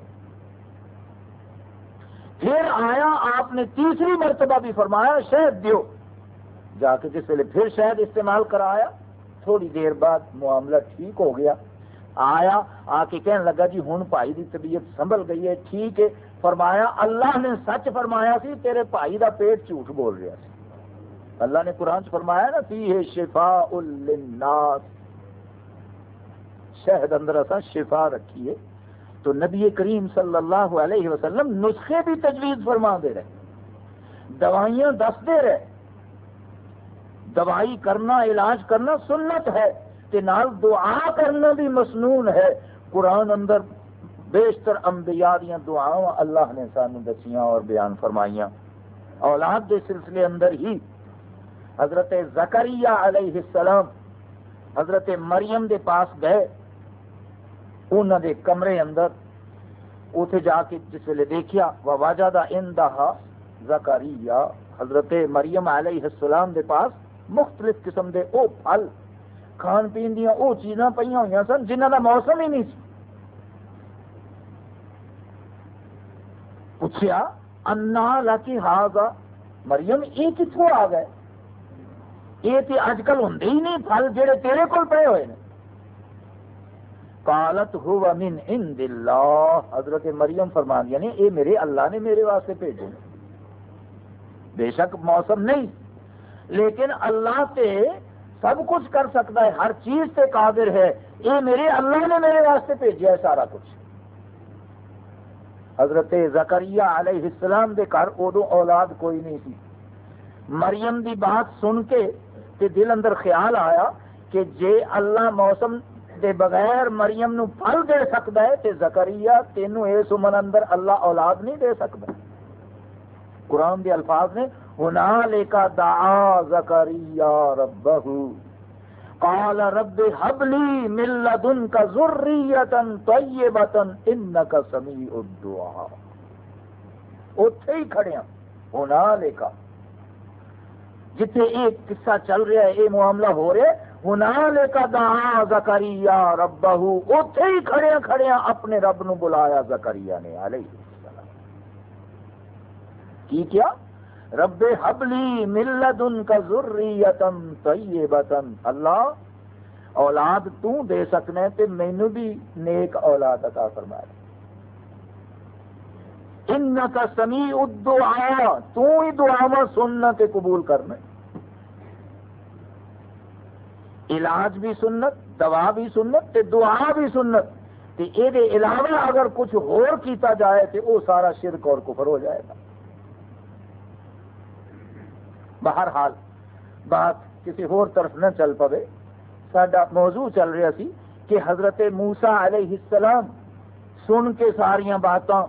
پھر آیا، آپ نے تیسری مرتبہ بھی فرمایا، شہد دیو۔ جا کے جس ویلے پھر شہد استعمال کرایا، تھوڑی دیر بعد معاملہ ٹھیک ہو گیا۔ آیا آ کے کہنے لگا جی ہوں بھائی دی طبیعت سنبھل گئی ہے، ٹھیک ہے۔ فرمایا، اللہ نے سچ فرمایا سی، تیرے بھائی دا پیٹ جھوٹ بول رہا سی۔ اللہ نے قرآن فرمایا نا فی ہے شفا الناس شہد اندر اصا شفا رکھیے تو نبی کریم صلی اللہ علیہ وسلم نسخے بھی تجویز فرما دے رہے۔ دوائیاں دس دے رہے۔ دوائی کرنا، علاج کرنا سنت ہے۔ کہ نال دعا کرنا بھی مسنون ہے۔ قرآن اندر بیشتر انبیاء دیا دعاؤں اللہ نے سانو دسیاں اور بیان فرمائیاں۔ اولاد کے سلسلے اندر ہی حضرت زکریہ علیہ السلام حضرت مریم دے پاس گئے۔ انہوں دے کمرے اندر اتنے جا کے جس ویلے دیکھا وہ واجہ دا اندہا زکریہ حضرت مریم علیہ السلام دے پاس مختلف قسم دے او پھل کھان پین دیا او چیزاں پہ ہوئی سن جنہ دا موسم ہی نہیں سی پوچھا انا لاکی ہاگا مریم یہ کتوں آ گئے یہ تو اج کل ہوں ہی نہیں پھل جہے تیرے کول پے ہوئے ہیں کالت ہو من ان دلہ حضرت مریم فرمان یعنی اے میرے اللہ نے میرے واسطے بھیجے بے شک موسم نہیں لیکن اللہ تے سب کچھ کر سکتا ہے، ہر چیز سے قادر ہے۔ یہ میرے اللہ نے میرے واسطے بھیجا ہے سارا کچھ۔ حضرت زکریہ علیہ السلام دے گھر ادو اولاد کوئی نہیں تھی۔ مریم دی بات سن کے تے دل اندر خیال آیا کہ جے اللہ موسم دے بغیر مریم نو پھل دے سکتا ہے، تے زکریہ تینوں اس عمر اندر اللہ اولاد نہیں دے سکتا۔ قرآن دے الفاظ نے هنالک دعا زکریہ ربہ۔ قال رب حب لی من لدنک ذریتا طیبتا انکا سمیع الدعا۔ اتھے ہی کھڑے ہیں۔ ہنالک جتنے ایک قصہ چل رہا ہے، یہ معاملہ ہو رہا ہے۔ ہنالک دعا زکریہ ربہ۔ اتھے ہی کھڑے ہیں کھڑے ہیں۔ اپنے رب نو بلایا زکریہ نے علیہ السلام۔ کی کیا؟ رب حبلی ملت ان کا ضروریتم طیبتن۔ اللہ، اولاد تو دے سکنا تے مینو بھی نیک اولاد عطا فرمایا ان کا سمی الدعا تو ہی دعا سننا تے قبول کرنا۔ علاج بھی سنت، دوا بھی سنت تے دعا بھی سنت۔ تے اے دے علاوہ اگر کچھ اور کیتا جائے تے وہ سارا شرک اور کفر ہو جائے گا۔ بہرحال بات کسی اور طرف نہ چل پوے۔ سڈا موضوع چل رہا سی کہ حضرت موسا علیہ السلام سن کے ساریا باتاں،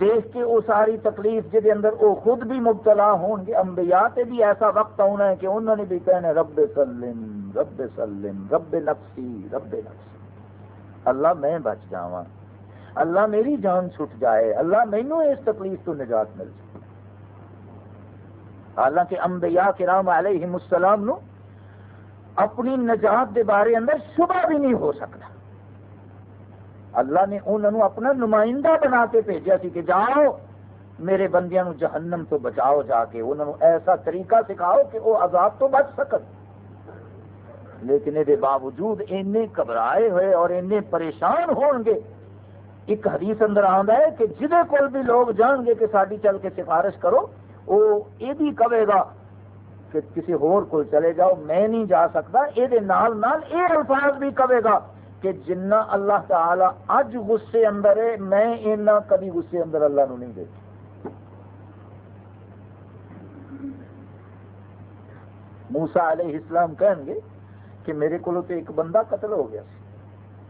دیکھ کے وہ ساری تکلیف جہد اندر وہ خود بھی مبتلا ہون گے، انبیاء تے بھی ایسا وقت آنا ہے کہ انہوں نے بھی کہنا رب سلم رب سلم، رب نفسی رب نفسی۔ اللہ میں بچ جاواں، اللہ میری جان چھٹ جائے، اللہ مینو اس تکلیف تو نجات مل جائے۔ حالانکہ انبیاء کرام علیہ السلام نو اپنی نجات دے بارے اندر شبہ بھی نہیں ہو سکتا۔ اللہ نے انہوں اپنا نمائندہ بنا کے بھیجا سی کہ جاؤ، میرے بندیاں نو جہنم تو بچاؤ جا کے، انہوں ایسا طریقہ سکھاؤ کہ وہ عذاب تو بچ سکت لیکن یہ باوجود اینے گھبرائے ہوئے اور اینے پریشان ہون گے۔ ایک حدیث اندر آتا ہے کہ جہے کول بھی لوگ جان گے کہ ساری چل کے سفارش کرو وہ یہ بھی کہے گا کہ کسی ہور کو چلے جاؤ، میں نہیں جا سکتا۔ یہ نال نال یہ الفاظ بھی کہے گا کہ جنہ اللہ تعالی اج غصے اندر ہے، میں اینا کبھی غصے اندر اللہ نو نہیں دیکھ موسا علیہ السلام کہیں گے کہ میرے کو تو ایک بندہ قتل ہو گیا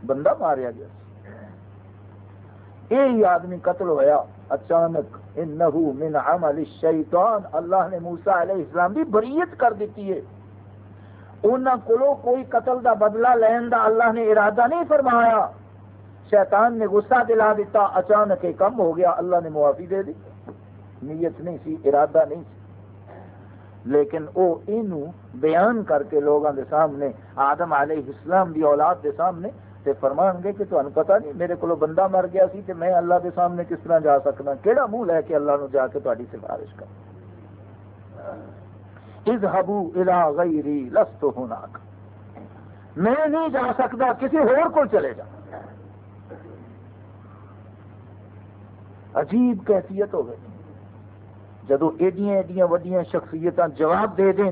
بندہ ماریا گیا یہ آدمی قتل ہویا۔ اچانک انہو من عمل الشیطان، اللہ نے موسیٰ علیہ السلام بھی بریت کر دیتی ہے۔ انہاں کلو کوئی قتل دا بدلہ لین دا اللہ نے ارادہ نہیں فرمایا۔ شیطان نے غصہ دلا دیتا، اچانک یہ کم ہو گیا۔ اللہ نے معافی دے دی۔ نیت نہیں سی، ارادہ نہیں سی۔ لیکن او اینو بیان کر کے لوگوں دے سامنے، آدم علیہ السلام دی اولاد دے سامنے تے فرمان گے کہ تمہیں پتا نہیں میرے کو بندہ مر گیا سی تے میں اللہ دے سامنے کس طرح جا سکنا؟ کیڑا منہ لے کے اللہ نو جا کے تاری سفارش کر۔ اذهبوا الى غیری لست هناك میں نہیں جا سکتا، کسی اور کو چلے جا۔ عجیب کیفیت ہو گئی جدو ایڈیاں ایڈیاں وڈیاں شخصیت جواب دے دیں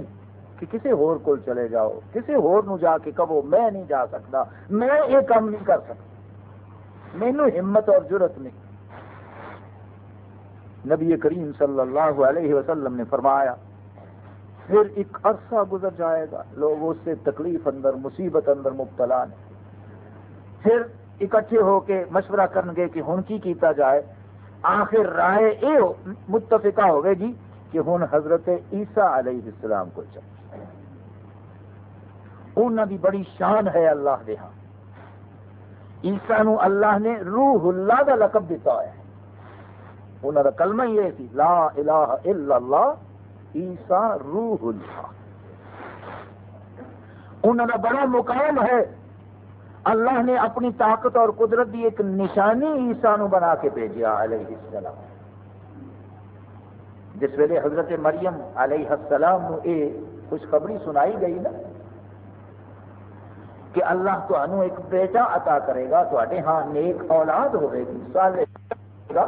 کہ کسی ہور کو چلے جاؤ، کسی ہور نو جا کے کہو، میں نہیں جا سکتا، میں یہ کام نہیں کر سکتا۔ مینو ہمت اور ضرورت نہیں۔ نبی کریم صلی اللہ علیہ وسلم نے فرمایا، پھر ایک عرصہ گزر جائے گا، لوگ اس سے تکلیف اندر، مصیبت اندر مبتلا نے پھر اکٹھے ہو کے مشورہ کرنگے کہ ہن کی کیتا جائے۔ آخر رائے یہ متفقہ ہوگی جی کہ ہن حضرت عیسیٰ علیہ السلام کو چاہیے انہوں دی بڑی شان ہے اللہ دے ہاں۔ عیسا نو اللہ نے روح اللہ کا لقب دیتا ہے۔ انہوں کا کلمہ یہ سی، لا الہ الا اللہ عیسا روح اللہ۔ انہوں کا بڑا مقام ہے، اللہ نے اپنی طاقت اور قدرت کی ایک نشانی عیسا نو بنا کے بھیجا علیہ السلام۔ جس ویلے حضرت مریم علیہ السلام نو اے خوشخبری سنائی گئی نا کہ اللہ تو ایک بیٹا عطا کرے گا تے ہاں نیک اولاد ہوئے گی سال گا۔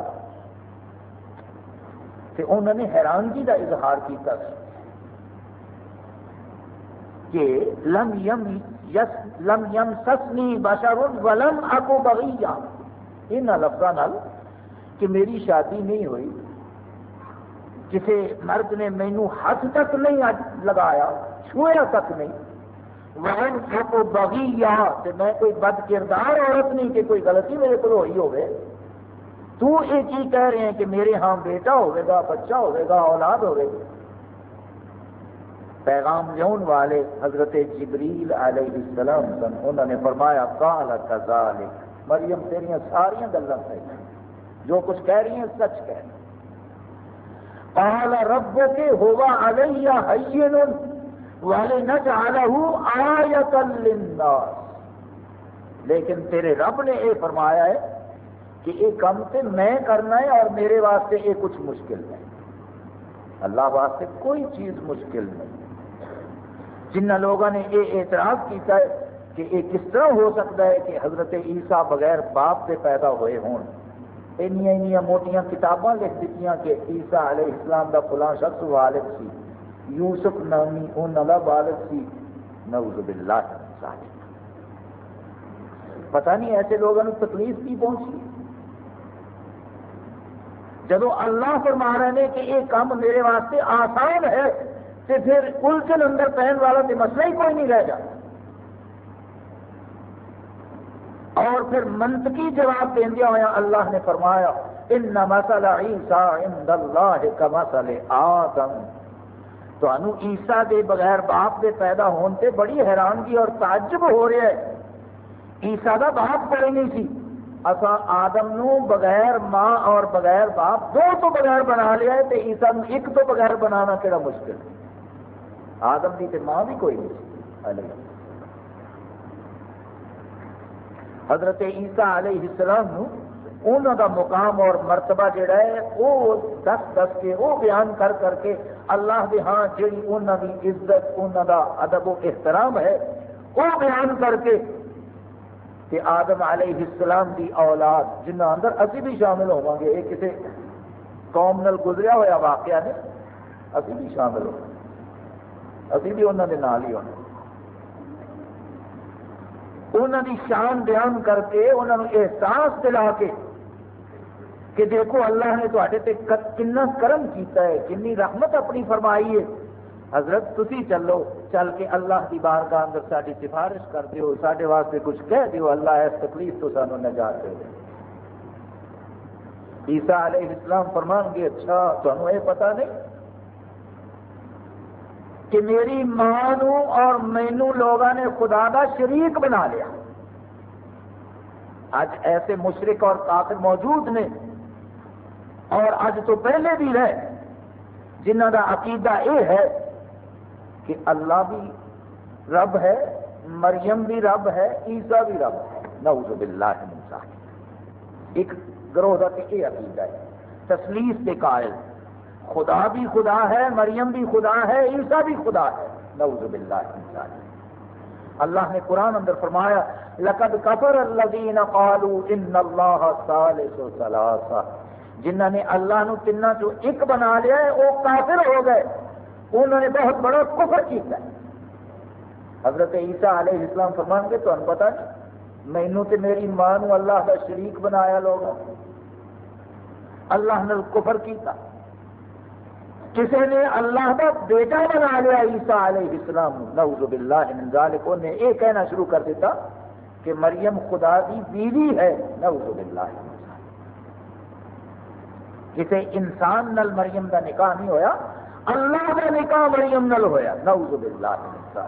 کہ انہوں نے حیرانگی کا اظہار کیا کہ لم یم یس، لم یم سسنی بشر ولم اکو بغیا ان لفظوں کہ میری شادی نہیں ہوئی کسی مرد نے مینو ہاتھ تک نہیں لگایا چھویا تک نہیں۔ وہن کو بغی یا میں کوئی بد کردار عورت نہیں کہ کوئی غلطی میرے کو ہوئی ہوگی تو یہ کی کہہ رہے ہیں کہ میرے ہاں بیٹا ہوئے گا، بچہ ہوئے گا، اولاد ہوئے گا پیغام لیون والے حضرت جبریل علیہ السلام سن، انہوں نے فرمایا کالا کذالک مریم، تیریاں ساری گلیں صحیح جو کچھ کہہ رہی ہیں، سچ کہہ رہی ہیں۔ قال رب کے ہوا علیہ حین والے نہ للناس۔ لیکن تیرے رب نے یہ فرمایا ہے کہ یہ کام سے میں کرنا ہے اور میرے واسطے یہ کچھ مشکل نہیں۔ اللہ واسطے کوئی چیز مشکل نہیں۔ جنہ لوگوں نے یہ اعتراض کیتا ہے کہ یہ کس طرح ہو سکتا ہے کہ حضرت عیسیٰ بغیر باپ سے پیدا ہوئے ہوں۔ اینیا موٹیاں کتاباں لکھ دیتی کہ عیسیٰ علیہ السلام کا فلاں شخص والد سی۔ یوسف نامی انہوں کا والد سی۔ نعوذ باللہ پتہ نہیں ایسے لوگوں نے تکلیف کی پہنچی۔ جب اللہ فرما رہے ہیں کہ یہ کام میرے واسطے آسان ہے تو پھر الجھن اندر پہن والا تو مسئلہ ہی کوئی نہیں رہ جاتا۔ اور پھر منطقی جواب دیا ہوا اللہ نے فرمایا ان مسل عیسا عند اللہ کا مسل آدم۔ تو عیسا دے بغیر باپ دے پیدا ہونے سے بڑی حیرانگی اور تعجب ہو رہا ہے عیسا کا باپ کوئی نہیں سی۔ اصا آدم نو بغیر ماں اور بغیر باپ دو تو بغیر بنا لیا ہے تو عیسا نو ایک تو بغیر بنانا کہڑا مشکل ہے۔ آدم کی تو ماں بھی کوئی نہیں سی۔ حضرت عیسیٰ علیہ السلام نو انہوں کا مقام اور مرتبہ جڑا ہے وہ دس دس کے وہ بیان کر کر کے اللہ کے ہاں جی انہوں کی عزت انہوں کا ادب و احترام ہے وہ بیان کر کے کہ آدم علیہ السلام کی اولاد جنہ اندر اسی بھی شامل ہوا گے یہ کسی قوم نل گزریا ہوا واقعہ نے، اسی بھی شامل ہو ابھی بھی انہوں نے نال ہی ہونا انہوں کی شان بیان کر کے انہوں نے احساس دلا کے کہ دیکھو اللہ نے تے کنا کرم کیتا ہے کنی رحمت اپنی فرمائی ہے۔ حضرت تھی چلو، چل کے اللہ کی بار کا اندر ساری سفارش کر دیو سارے واسطے کچھ کہہ دیو، اللہ اس تکلیف تو سانو نجات دے عیسیٰ علیہ السلام فرمان گے اچھا تمہیں یہ پتا نہیں کہ میری ماں اور مینو لوگوں نے خدا کا شریک بنا لیا۔ اج ایسے مشرق اور کافر موجود نے اور اج تو پہلے بھی ہے جنہ کا عقیدہ یہ ہے کہ اللہ بھی رب ہے، مریم بھی رب ہے، عیسیٰ بھی رب ہے۔ نعوذ باللہ من ذالک ایک گروہ کا یہ عقیدہ ہے۔ تسلیس کے قائل۔ خدا بھی خدا ہے، مریم بھی خدا ہے، عیسیٰ بھی خدا ہے۔ نعوذ باللہ من اللہ نے قرآن اندر فرمایا، لقد کفر الذین قالوا ان اللہ ثالث ثلاثہ۔ جنہ نے اللہ نو تنہ جو ایک بنا لیا ہے، وہ کافر ہو گئے۔ انہوں نے بہت بڑا کفر کیتا ہے۔ حضرت عیسیٰ علیہ السلام فرمان گے تو ان پتہ نہیں۔ مینو تے میری ماں نو اللہ کا شریک بنایا لوگ اللہ نے کفر کیتا۔ کسی نے اللہ کا بیٹا بنا لیا عیسیٰ علیہ السلام نعوذ باللہ من ذالک۔ نے یہ کہنا شروع کر دیتا کہ مریم خدا کی بیوی ہے۔ نعوذ باللہ۔ من کسی انسان نل مریم کا نکاح نہیں ہویا، اللہ کا نکاح مریم نل ہویا۔ نعوذ باللہ من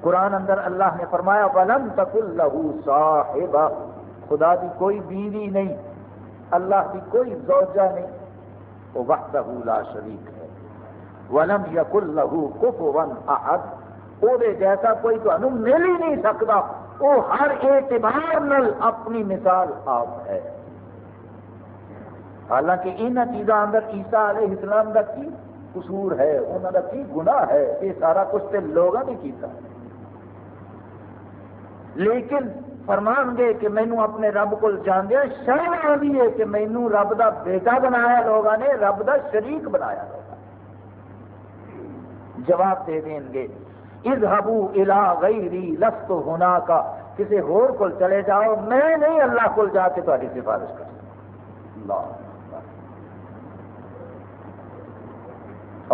قرآن اندر اللہ نے فرمایا، ولم تک اللہ صاحب خدا کی کوئی بیوی نہیں، اللہ کی کوئی زوجہ نہیں۔ وہ وقت لا شریک ہے۔ ولم یق اللہ کف ون احد۔ وہ جیسا کوئی تو مل ہی نہیں سکتا، وہ ہر اعتبار نل اپنی مثال آپ ہے۔ حالانکہ ان چیزوں اندر عیسیٰ علیہ السلام کا کی قصور ہے؟ انہوں کا کی گناہ ہے؟ یہ سارا کچھ تو لوگوں نے کیتا لیکن فرمان گے کہ مینو اپنے رب کو جاندیا شرم آ رہی ہے کہ مینو رب دا بیٹا بنایا لوگوں نے، رب دا شریک بنایا لوگوں جواب دے دیں گے، اذهبوا الى غیری، لست ہونا کا کسی ہور کو چلے جاؤ، میں نہیں اللہ کو جا کے تاری سفارش کر اللہ۔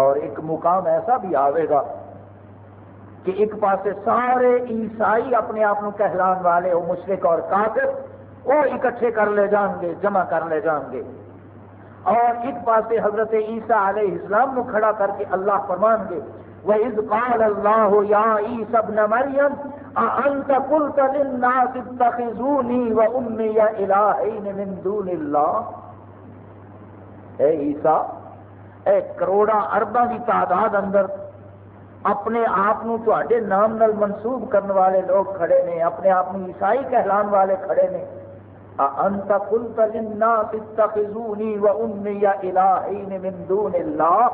اور ایک مقام ایسا بھی آئے گا کہ ایک پاس سارے عیسائی اپنے آپ کہلان والے وہ مشرق اور کافر، وہ اکٹھے کر لے جان گے، جمع کر لے جان گے۔ اور ایک پاس حضرت عیسیٰ علیہ السلام کو کھڑا کر کے اللہ فرمان گے، وَإِذْ قَالَ اللَّهُ يَا عِيسَى ابْنَ مَرْيَمْ أَأَنْتَ قُلْتَ لِلنَّاسِ اتَّخِذُونِي وَأُمِّيَ إِلَٰهَيْنِ مِن دُونِ اللَّهِ؟ اے عیسیٰ اے کروڑا ارباں کی تعداد اندر اپنے آپ نام نل منسوب کرنے والے لوگ کھڑے نے اپنے آپ عیسائی کہلان والے کھڑے نے انت قلت للناس اتخذوني وامي الهين من دون الله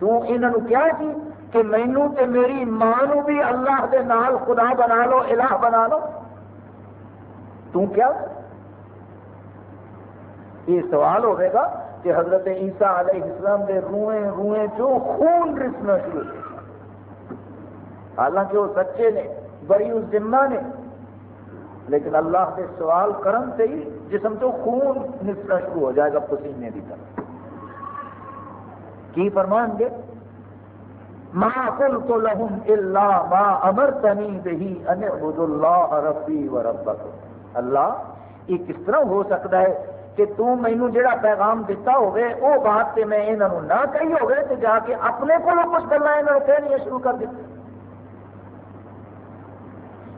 تو انہوں کیا کی کہ مینو تے میری ماں نو بھی اللہ دے نال خدا بنا لو الہ بنا لو تو کیا یہ سوال ہوئے گا کہ حضرت عیسیٰ علیہ السلام دے روئیں روئیں چو خون رسنا شروع حالانکہ وہ سچے نے بڑی اس ذمہ نے۔ لیکن اللہ کے سوال کرن سے ہی جسم تو خون نسنا شروع ہو جائے گا پسینے کی طرف۔ کی فرمان گے ما قلت لهم الا ما امرتنی به ان اعبد الله ربي وربكم اللہ، یہ کس طرح ہو سکتا ہے کہ تو مینو جڑا پیغام دیتا ہوگے وہ بات تے میں انہوں نہ کہی ہوگے تو جا کے اپنے کو کچھ گلا انہوں نے کہنی شروع کر دیتی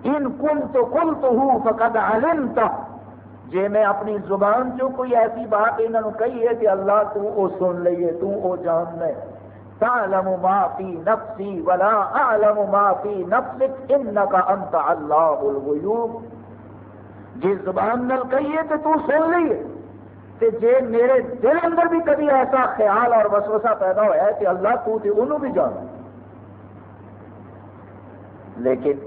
ان کن تو کل تو ہوں فقد علمت۔ جے میں اپنی زبان چو کوئی ایسی بات انہوں کہی ہے کہ اللہ تو او سن لئیے تو او جان لے تعلم ما فی نفسی ولا اعلم ما فی نفسک، انکا انت اللہ الغیوب۔ جس زبان نل کہیے تو تو سن لئیے کہ جے میرے دل اندر بھی کبھی ایسا خیال اور وسوسہ پیدا ہوا ہے کہ اللہ تو تے انہوں بھی جان لیکن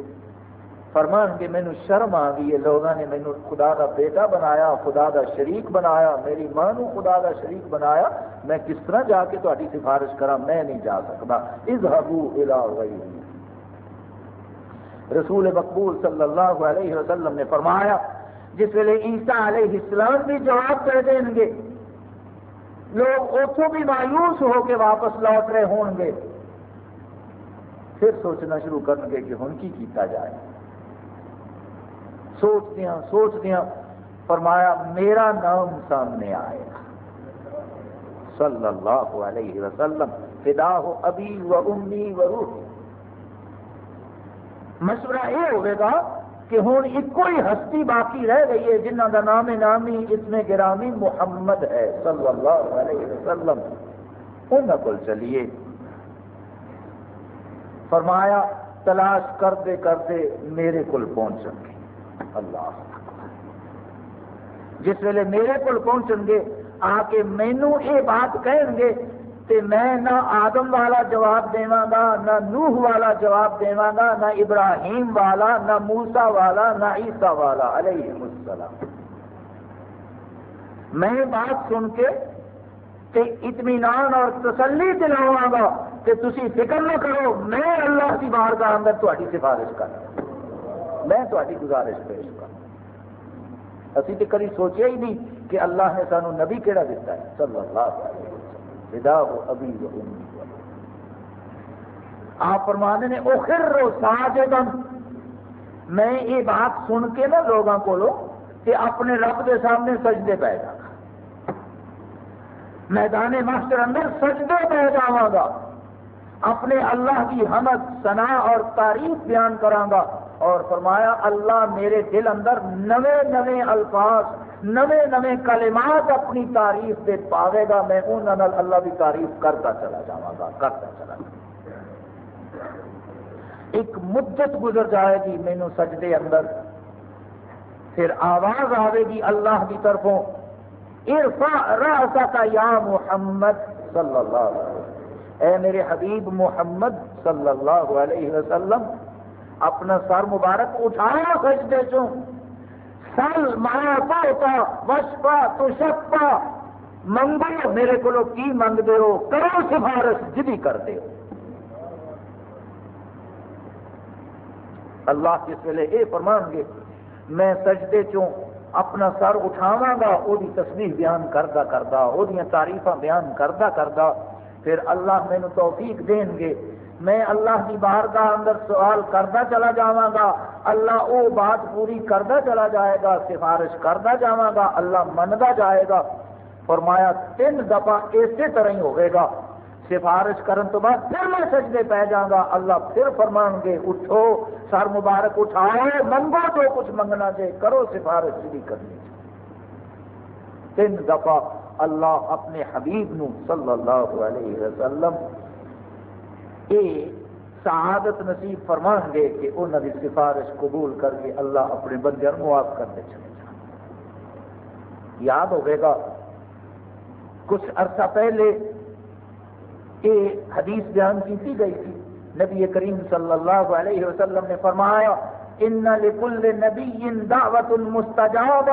فرمان کہ مینو شرم آ گئی ہے لوگوں نے مینو خدا کا بیٹا بنایا، خدا کا شریک بنایا، میری ماں نو خدا کا شریک بنایا۔ میں کس طرح جا کے تاری سفارش کرا میں نہیں جا سکتا اس ہبو الا رسول مقبول صلی اللہ علیہ وسلم نے فرمایا جس ویلے عیسیٰ علیہ السلام بھی جواب کر دیں گے۔ لوگ اتوں بھی مایوس ہو کے واپس لوٹ رہے ہون گے۔ پھر سوچنا شروع کر گے کہ ہوں کی کیتا جائے۔ سوچ دیا سوچ دیا فرمایا، میرا نام سامنے آئے۔ گا صلی اللہ علیہ وسلم، فدا ہو ابھی و امی و روح۔ مشورہ یہ ہوگا کہ ہوں ایک ہی ہستی باقی رہ گئی ہے جنہ کا نام نامی اس میں گرامی محمد ہے، صلی اللہ علیہ وسلم۔ ان کو چلیے۔ فرمایا، تلاش کرتے کرتے میرے کو پہنچ گے۔ اللہ۔ جس ویلے میرے کو پہنچن گے، آ کے مینو یہ بات کہیں گے تے میں نہ آدم والا جواب دیواں گا، نہ نوح والا جواب دیواں گا، نہ ابراہیم والا، نہ موسا والا، نہ عیسیٰ والا، علیہ السلام۔ میں بات سن کے تے اطمینان اور تسلی دلاواں گا کہ تسی فکر نہ کرو، میں اللہ کی بار کا اندر تاری سفارش کر میں تاری گزارش پیش کر اسی تو کبھی سوچیا ہی نہیں کہ اللہ نے سانو نبی کہڑا دیتا ہے؟ صلی اللہ علیہ وسلم۔ فدا ابھی آپ فرمانے نے اوخر رو ساجدن میں یہ بات سن کے نا لوگوں کو کہ اپنے رب کے سامنے سجدے پہ جا میدان ماسٹر اندر سجدے پہ جا گا. اپنے اللہ کی حمد، ثنا اور تعریف بیان کرانگا اور فرمایا، اللہ میرے دل اندر نوے نوے الفاظ نوے نوے کلمات اپنی تعریف دے پاوے گا، میں انہوں اللہ کی تعریف کرتا چلا جاگا کرتا چلا جا ایک مدت گزر جائے گی مینو سجدے اندر۔ پھر آواز آئے گی اللہ کی طرفوں ارفا کا یا محمد صلی اللہ علیہ وسلم۔ اے میرے حبیب محمد صلی اللہ علیہ وسلم، اپنا سر مبارک اٹھایا سجدے چوں۔ سل مارا پاؤتا وشپا تو شپا منگو، میرے کو کی منگتے ہو؟ کرو سفارش، جدی کرتے ہو۔ اللہ کس ویلے یہ فرمان گے، میں سجدے چوں اپنا سر اٹھاواں گا وہ تصویر بیان کرتا کرتا وہ تعریف بیان کرتا کرتا پھر اللہ مینو توفیق دین گے۔ میں اللہ کی باہر کا اندر سوال کرتا چلا جاواں گا، اللہ وہ بات پوری کرتا چلا جائے گا، سفارش کرتا جاواں گا، اللہ منتا جائے گا۔ فرمایا، تین دفعہ اسی طرح ہی ہوئے گا۔ سفارش کرن تو بعد پھر میں سجدے پہ جاؤں گا، اللہ پھر فرمان گے، اٹھو، سر مبارک اٹھاؤ، منگو جو کچھ منگنا چاہے، کرو سفارش بھی کرنی تین دفعہ اللہ اپنے حبیب نو صلی اللہ علیہ وسلم یہ سعادت نصیب فرمان گے کہ انہوں نے سفارش قبول کر کے اللہ اپنے بندے معاف کرتے چلے جائیں یاد ہوئے گا، کچھ عرصہ پہلے یہ حدیث بیان کی گئی تھی۔ نبی کریم صلی اللہ علیہ وسلم نے فرمایا، ان لکل نبی دعوت مستجاب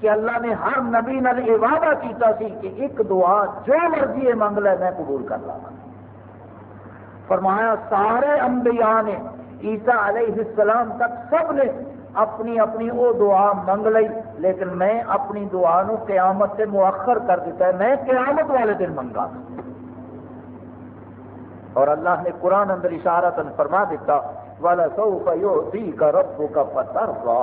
کہ اللہ نے ہر نبی نال یہ وعدہ کیتا سی کہ ایک دعا جو مرضی منگ لے، میں قبول کر لا فرمایا، سارے انبیاء نے عیسیٰ علیہ السلام تک سب نے اپنی اپنی وہ دعا منگ لی لیکن میں اپنی دعا نو قیامت سے مؤخر کر دیتا ہے، میں قیامت والے دن منگا اور اللہ نے قرآن اندر اشارہ تن فرما دیتا والا سوف يعطيك ربك فترضى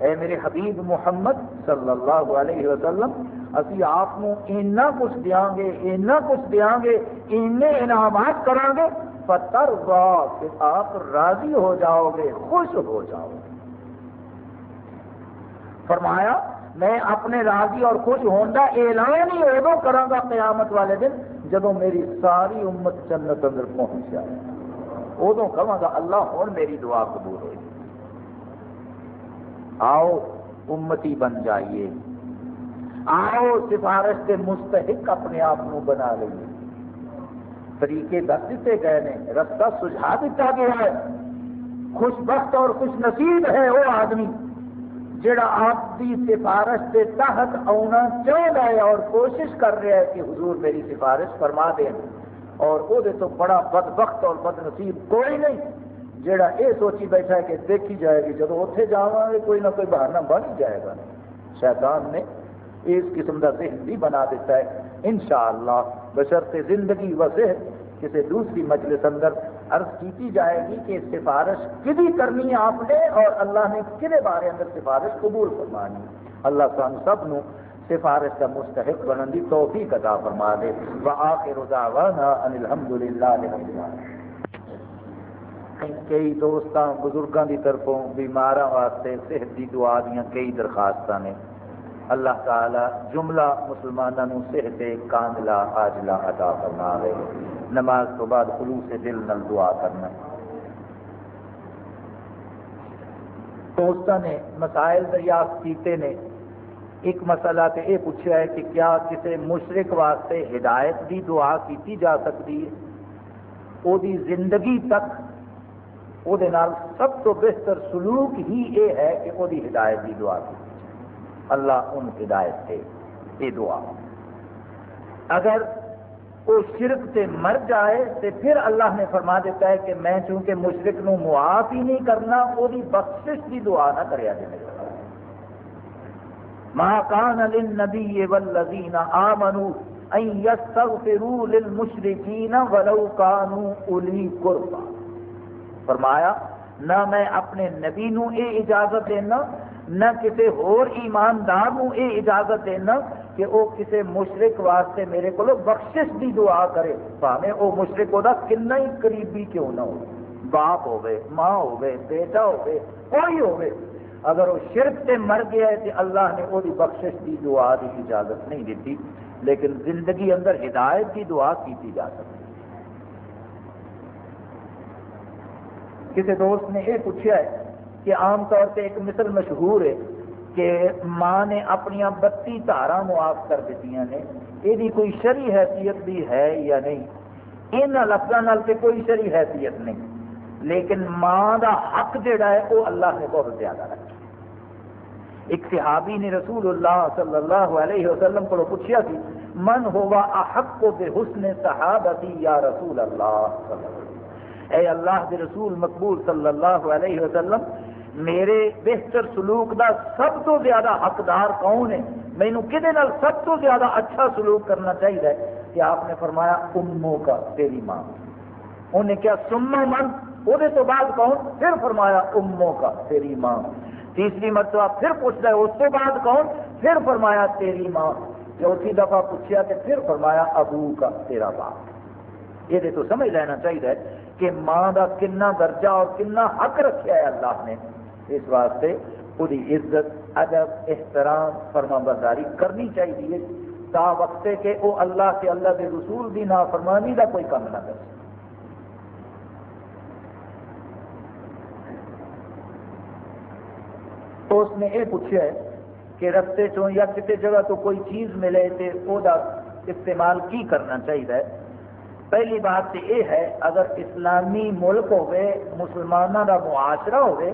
اے میرے حبیب محمد صلی اللہ علیہ وسلم اسی آپ اینا کچھ دیاں گے، اینا کچھ دیاں گے، اینے انعامات کریں گے۔ فتر کہ آپ راضی ہو جاؤ گے، خوش ہو جاؤ گے۔ فرمایا، میں اپنے راضی اور خوش ہونے کا اعلان ہی ادو کرا قیامت والے دن جب میری ساری امت جنت اندر پہنچ جائے۔ ادو کہاں گا، اللہ ہوں میری دعا قبول ہوئی۔ آؤ، امتی بن جائیے۔ آؤ، سفارش کے مستحق اپنے آپ کو بنا لیے طریقے دس دیتے گئے نے، رستہ سجھا دیتا گیا ہے۔ خوش بخت اور خوش نصیب ہے وہ آدمی، جڑا آپ کی سفارش کے تحت آنا چاہ رہا ہے اور کوشش کر رہا ہے کہ حضور میری سفارش فرما دیں۔ اور وہ تو بڑا بد بخت اور بد نصیب کوئی نہیں، جڑا یہ سوچی بیٹھا ہے کہ دیکھی جائے گی، جب اتنے جا گے، کوئی نہ کوئی بہانا بن جائے گا۔ شیطان نے اس قسم کا ذہن بھی بنا دیتا ہے۔ انشاءاللہ بشرط زندگی و ذہن کسی دوسری مجلس اندر عرض کی جائے گی کہ سفارش کدی کرنی ہے آپ نے اور اللہ نے کدے بارے اندر سفارش قبول فرمانی۔ اللہ سان سب نو سفارش کا مستحق بننے کی توفیق عطا فرما دے۔ وآخر دعوانا ان الحمدللہ کئی دوستاں بزرگاں دی طرفوں بیماراں واسطے صحت دی دعا دیاں کئی درخواستاں نے۔ اللہ تعالی جملہ مسلمانوں صحت کاملہ آجلہ عطا فرما دے نماز تو بعد خلوص دل نل دعا کرنا۔ دوستوں نے مسائل دریافت کیتے نے۔ ایک مسئلہ تو یہ پوچھا ہے کہ کیا کسی مشرق واسطے ہدایت کی دعا کی جا سکتی ہے؟ وہ زندگی تک وہ سب تو بہتر سلوک ہی یہ ہے کہ وہ ہدایت کی دعا کی اللہ ان ہدایت سے یہ دعا۔ اگر وہ شرک سے مر جائے تو پھر اللہ نے فرما دیتا ہے کہ میں چونکہ مشرق نو معاف ہی نہیں کرنا وہ بخشش کی دعا نہ کریا جائے ما کان للنبی والذین آمنوا ان یستغفروا للمشرکین ولو کانوا اولی قربا فرمایا، نہ میں اپنے نبی نو یہ اجازت دینا نہ کسی ہور ایماندار نو اے اجازت دینا کہ وہ کسی مشرق واسطے میرے کو بخشش دی دعا کرے۔ پاوے وہ مشرق وہ کنا ہی قریبی کیوں نہ ہو باپ ہوے ماں ہوے بیٹا ہوے کوئی ہوے اگر وہ شرک سے مر گیا ہے تو اللہ نے وہ بخشش کی دعا کی اجازت نہیں دیتی لیکن زندگی اندر ہدایت کی دعا کی جا سکتی۔ کسی دوست نے یہ پوچھا ہے کہ عام طور پہ ایک مثل مشہور ہے کہ ماں نے اپنی بتی تارا معاف کر دیتی نے۔ یہ کوئی شری حیثیت بھی ہے یا نہیں؟ ان لفظوں کوئی شری حیثیت نہیں۔ لیکن ماں دا حق جڑا ہے وہ اللہ نے بہت زیادہ رکھا ایک صحابی نے رسول اللہ صلی اللہ علیہ وسلم کو پوچھا سی من ہوا احق کو بے حسن صحابتی یا رسول اللہ؟ اے اللہ کے رسول مقبول صلی اللہ علیہ وسلم میرے بہتر سلوک دا سب تو زیادہ حقدار کون ہے؟ مینو کہ سب تو زیادہ اچھا سلوک کرنا چاہیے کہ آپ نے فرمایا امو کا تیری ماں۔ انہیں کیا سمو من۔ وہ تو بعد کون؟ پھر فرمایا امو کا تیری ماں۔ تیسری مرتبہ پھر پوچھتا ہے، اس کے بعد کون؟ پھر فرمایا، تیری ماں۔ چوتھی دفعہ پوچھا کہ پھر فرمایا، ابو کا تیرا باپ۔ یہ تو سمجھ لینا چاہیے کہ ماں کا کنا درجہ اور کنا حق رکھا ہے اللہ نے۔ اس واسطے وہی عزت، ادب، احترام فرما برداری کرنی چاہیے۔ تا وقت کہ وہ اللہ کے اللہ کے رسول کی نافرمانی کا کوئی کام نہ کر تو اس نے یہ پوچھا ہے کہ رستے چوں یا کسی جگہ تو کوئی چیز ملے تو وہ استعمال کی کرنا چاہیے؟ پہلی بات تو یہ ہے، اگر اسلامی ملک ہوئے مسلمانوں کا معاشرہ ہوئے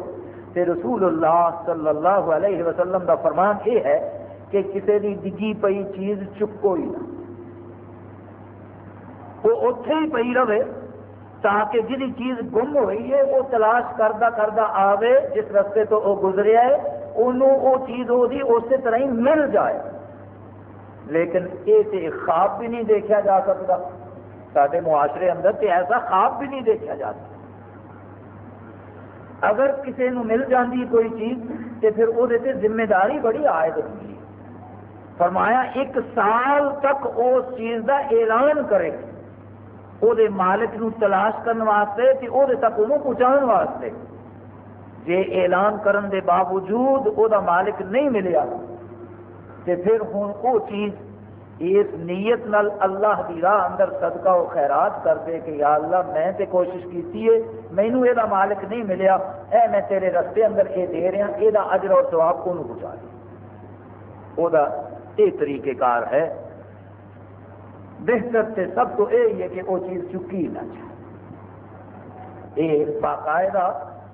تو رسول اللہ صلی اللہ علیہ وسلم کا فرمان یہ ہے کہ کسی کی ڈگی پئی چیز چکو ہی نہ۔ وہ اتے ہی پی رہے تاکہ جی چیز گم ہوئی ہے، وہ تلاش کردہ کردہ آوے، جس رستے تو وہ گزریا ہے انہوں وہ چیز ہوگی اسی طرح ہی مل جائے۔ لیکن یہ تو خواب بھی نہیں دیکھا جا سکتا۔ سارے معاشرے اندر تو ایسا خواب بھی نہیں دیکھا جا سکتا۔ اگر کسی نو مل جاتی کوئی چیز تو پھر وہ ذمہ داری بڑی عائد ہوتی ہے۔ فرمایا، ایک سال تک اس چیز کا اعلان کرے۔ وہ مالک نو تلاش کرنے واسطے کہ وہ تک انہوں پہنچاؤ واسطے۔ جے اعلان کرن دے باوجود وہ مالک نہیں ملیا، تے پھر ہوں وہ چیز اس نیت نال اللہ دی راہ اندر صدقہ و خیرات کر دے کہ یا اللہ میں تے کوشش کیتی ہے مینو یہ مالک نہیں ملیا، اے میں تیرے رستے اندر یہ دے رہا یہ اجر اور جواب کو پہنچا دیا وہ یہ طریقہ کار ہے۔ بہتر سے سب تو یہ ہے کہ وہ چیز چکی نہ چاہے یہ باقاعدہ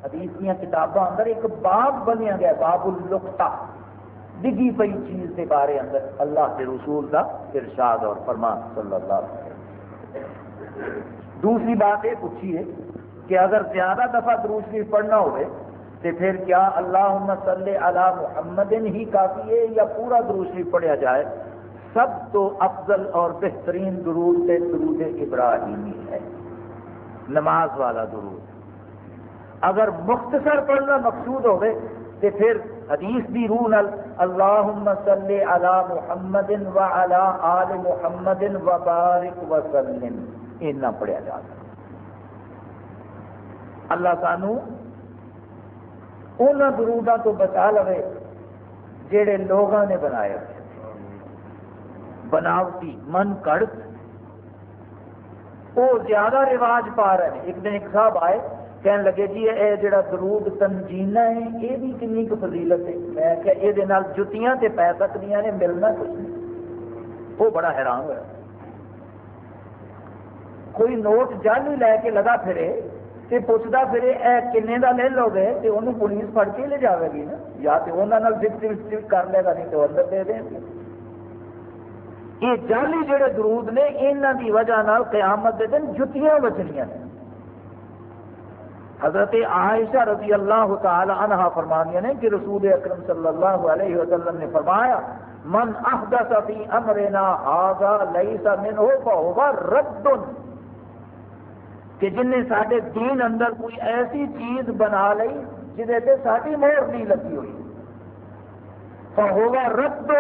حدیث دیا کتابوں اندر ایک باب بنیا گیا، باب القتا ڈگی پئی چیز کے بارے اندر اللہ کے رسول کا ارشاد اور فرمان صلی اللہ علیہ وسلم۔ دوسری بات یہ پوچھی ہے کہ اگر زیادہ دفعہ دروسری پڑھنا ہوئے تو پھر کیا اللہ صلی اللہ محمد ہی کافی ہے یا پورا دروسری پڑھیا جائے؟ سب تو افضل اور بہترین درود سے درود ابراہیمی ہے۔ نماز والا درود۔ اگر مختصر پڑھنا مقصود ہوئے تو پھر حدیث دی روح نل اللہم صلی علی محمد و علی آل محمد و بارک و سلم۔ اینا پڑھیا جاتا اللہ سانو انہوں درودوں تو بچا لے جڑے لوگوں نے بنایا۔ بناوٹی، من کڑک۔ وہ زیادہ رواج پا رہے ہیں۔ ایک دن ایک صاحب آئے۔ کہنے لگے جی یہ جڑا درود تنجینا ہے یہ بھی کنی کو فضیلت ہے? میں کہ یہ جتیاں تے پی سکتی نے، ملنا کچھ نہیں. وہ بڑا حیران ہوا کوئی نوٹ جل لے کے لگا پھرے تے پوچھتا پھرے، اے کنے دا لے لو گے تے انہوں پولیس پڑ کے لے جاوے گی نا؟ یا تو انہوں کر لے گا نہیں تو اندر دے دیں گے یہ جعلی جڑے درود نے یہاں کی وجہ نال قیامت کے دن جتیاں بچنیا نے۔ حضرت عائشہ رضی اللہ تعالی عنہ فرمانیاں نے کہ رسول اکرم صلی اللہ علیہ وسلم نے فرمایا، من احدث فی امرنا هذا ليس منه فهو رد. کہ جن نے سارے دین اندر کوئی ایسی چیز بنا لی جہے ساری مہر نہیں لگی ہوئی۔ ہوگا رد،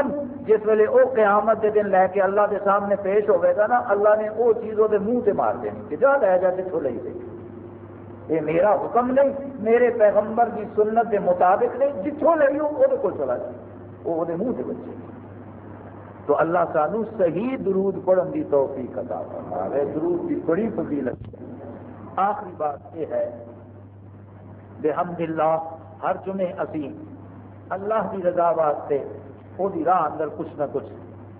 جس ویلے وہ قیامت کے دن لے کے اللہ کے سامنے پیش ہوئے گا نا، اللہ نے وہ چیز وہ منہ سے مار دینی کہ جا لے جا جتوں لے دے یہ میرا حکم نہیں، میرے پیغمبر کی سنت کے مطابق نہیں جتوں لے وہ چلا جائے۔ وہ منہ سے بچے۔ تو اللہ سانو صحیح درود پڑھن کی توفیق عطا فرما ہے درود کی بڑی فضیلت۔ آخری بات یہ ہے بحمد اللہ ہر جمعے اسی اللہ کی رضا واسطے وہ راہ اندر کچھ نہ کچھ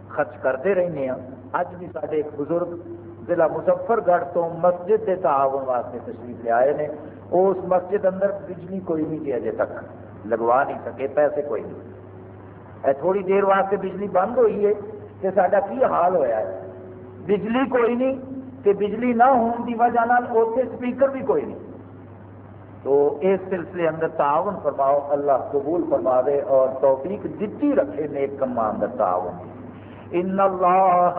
خرچ کرتے رہنے ہیں اج بھی سارے ایک بزرگ ضلع مظفر گڑھ تو مسجد کے تعاون واسطے تشریف لے آئے ہیں اس مسجد اندر بجلی کوئی نہیں تھی اجے تک۔ لگوا نہیں سکے، پیسے کوئی نہیں۔ اے تھوڑی دیر واسطے بجلی بند ہوئی ہے کہ سارا کی حال ہوا ہے؟ بجلی کوئی نہیں کہ بجلی نہ ہونے کی وجہ اتنے سپیکر بھی کوئی نہیں۔ تو اس سلسلے اندر تعاون فرماؤ، اللہ قبول فرما دے اور توفیق دیتی رکھے نیک کما اندر تعاون۔ ان اللہ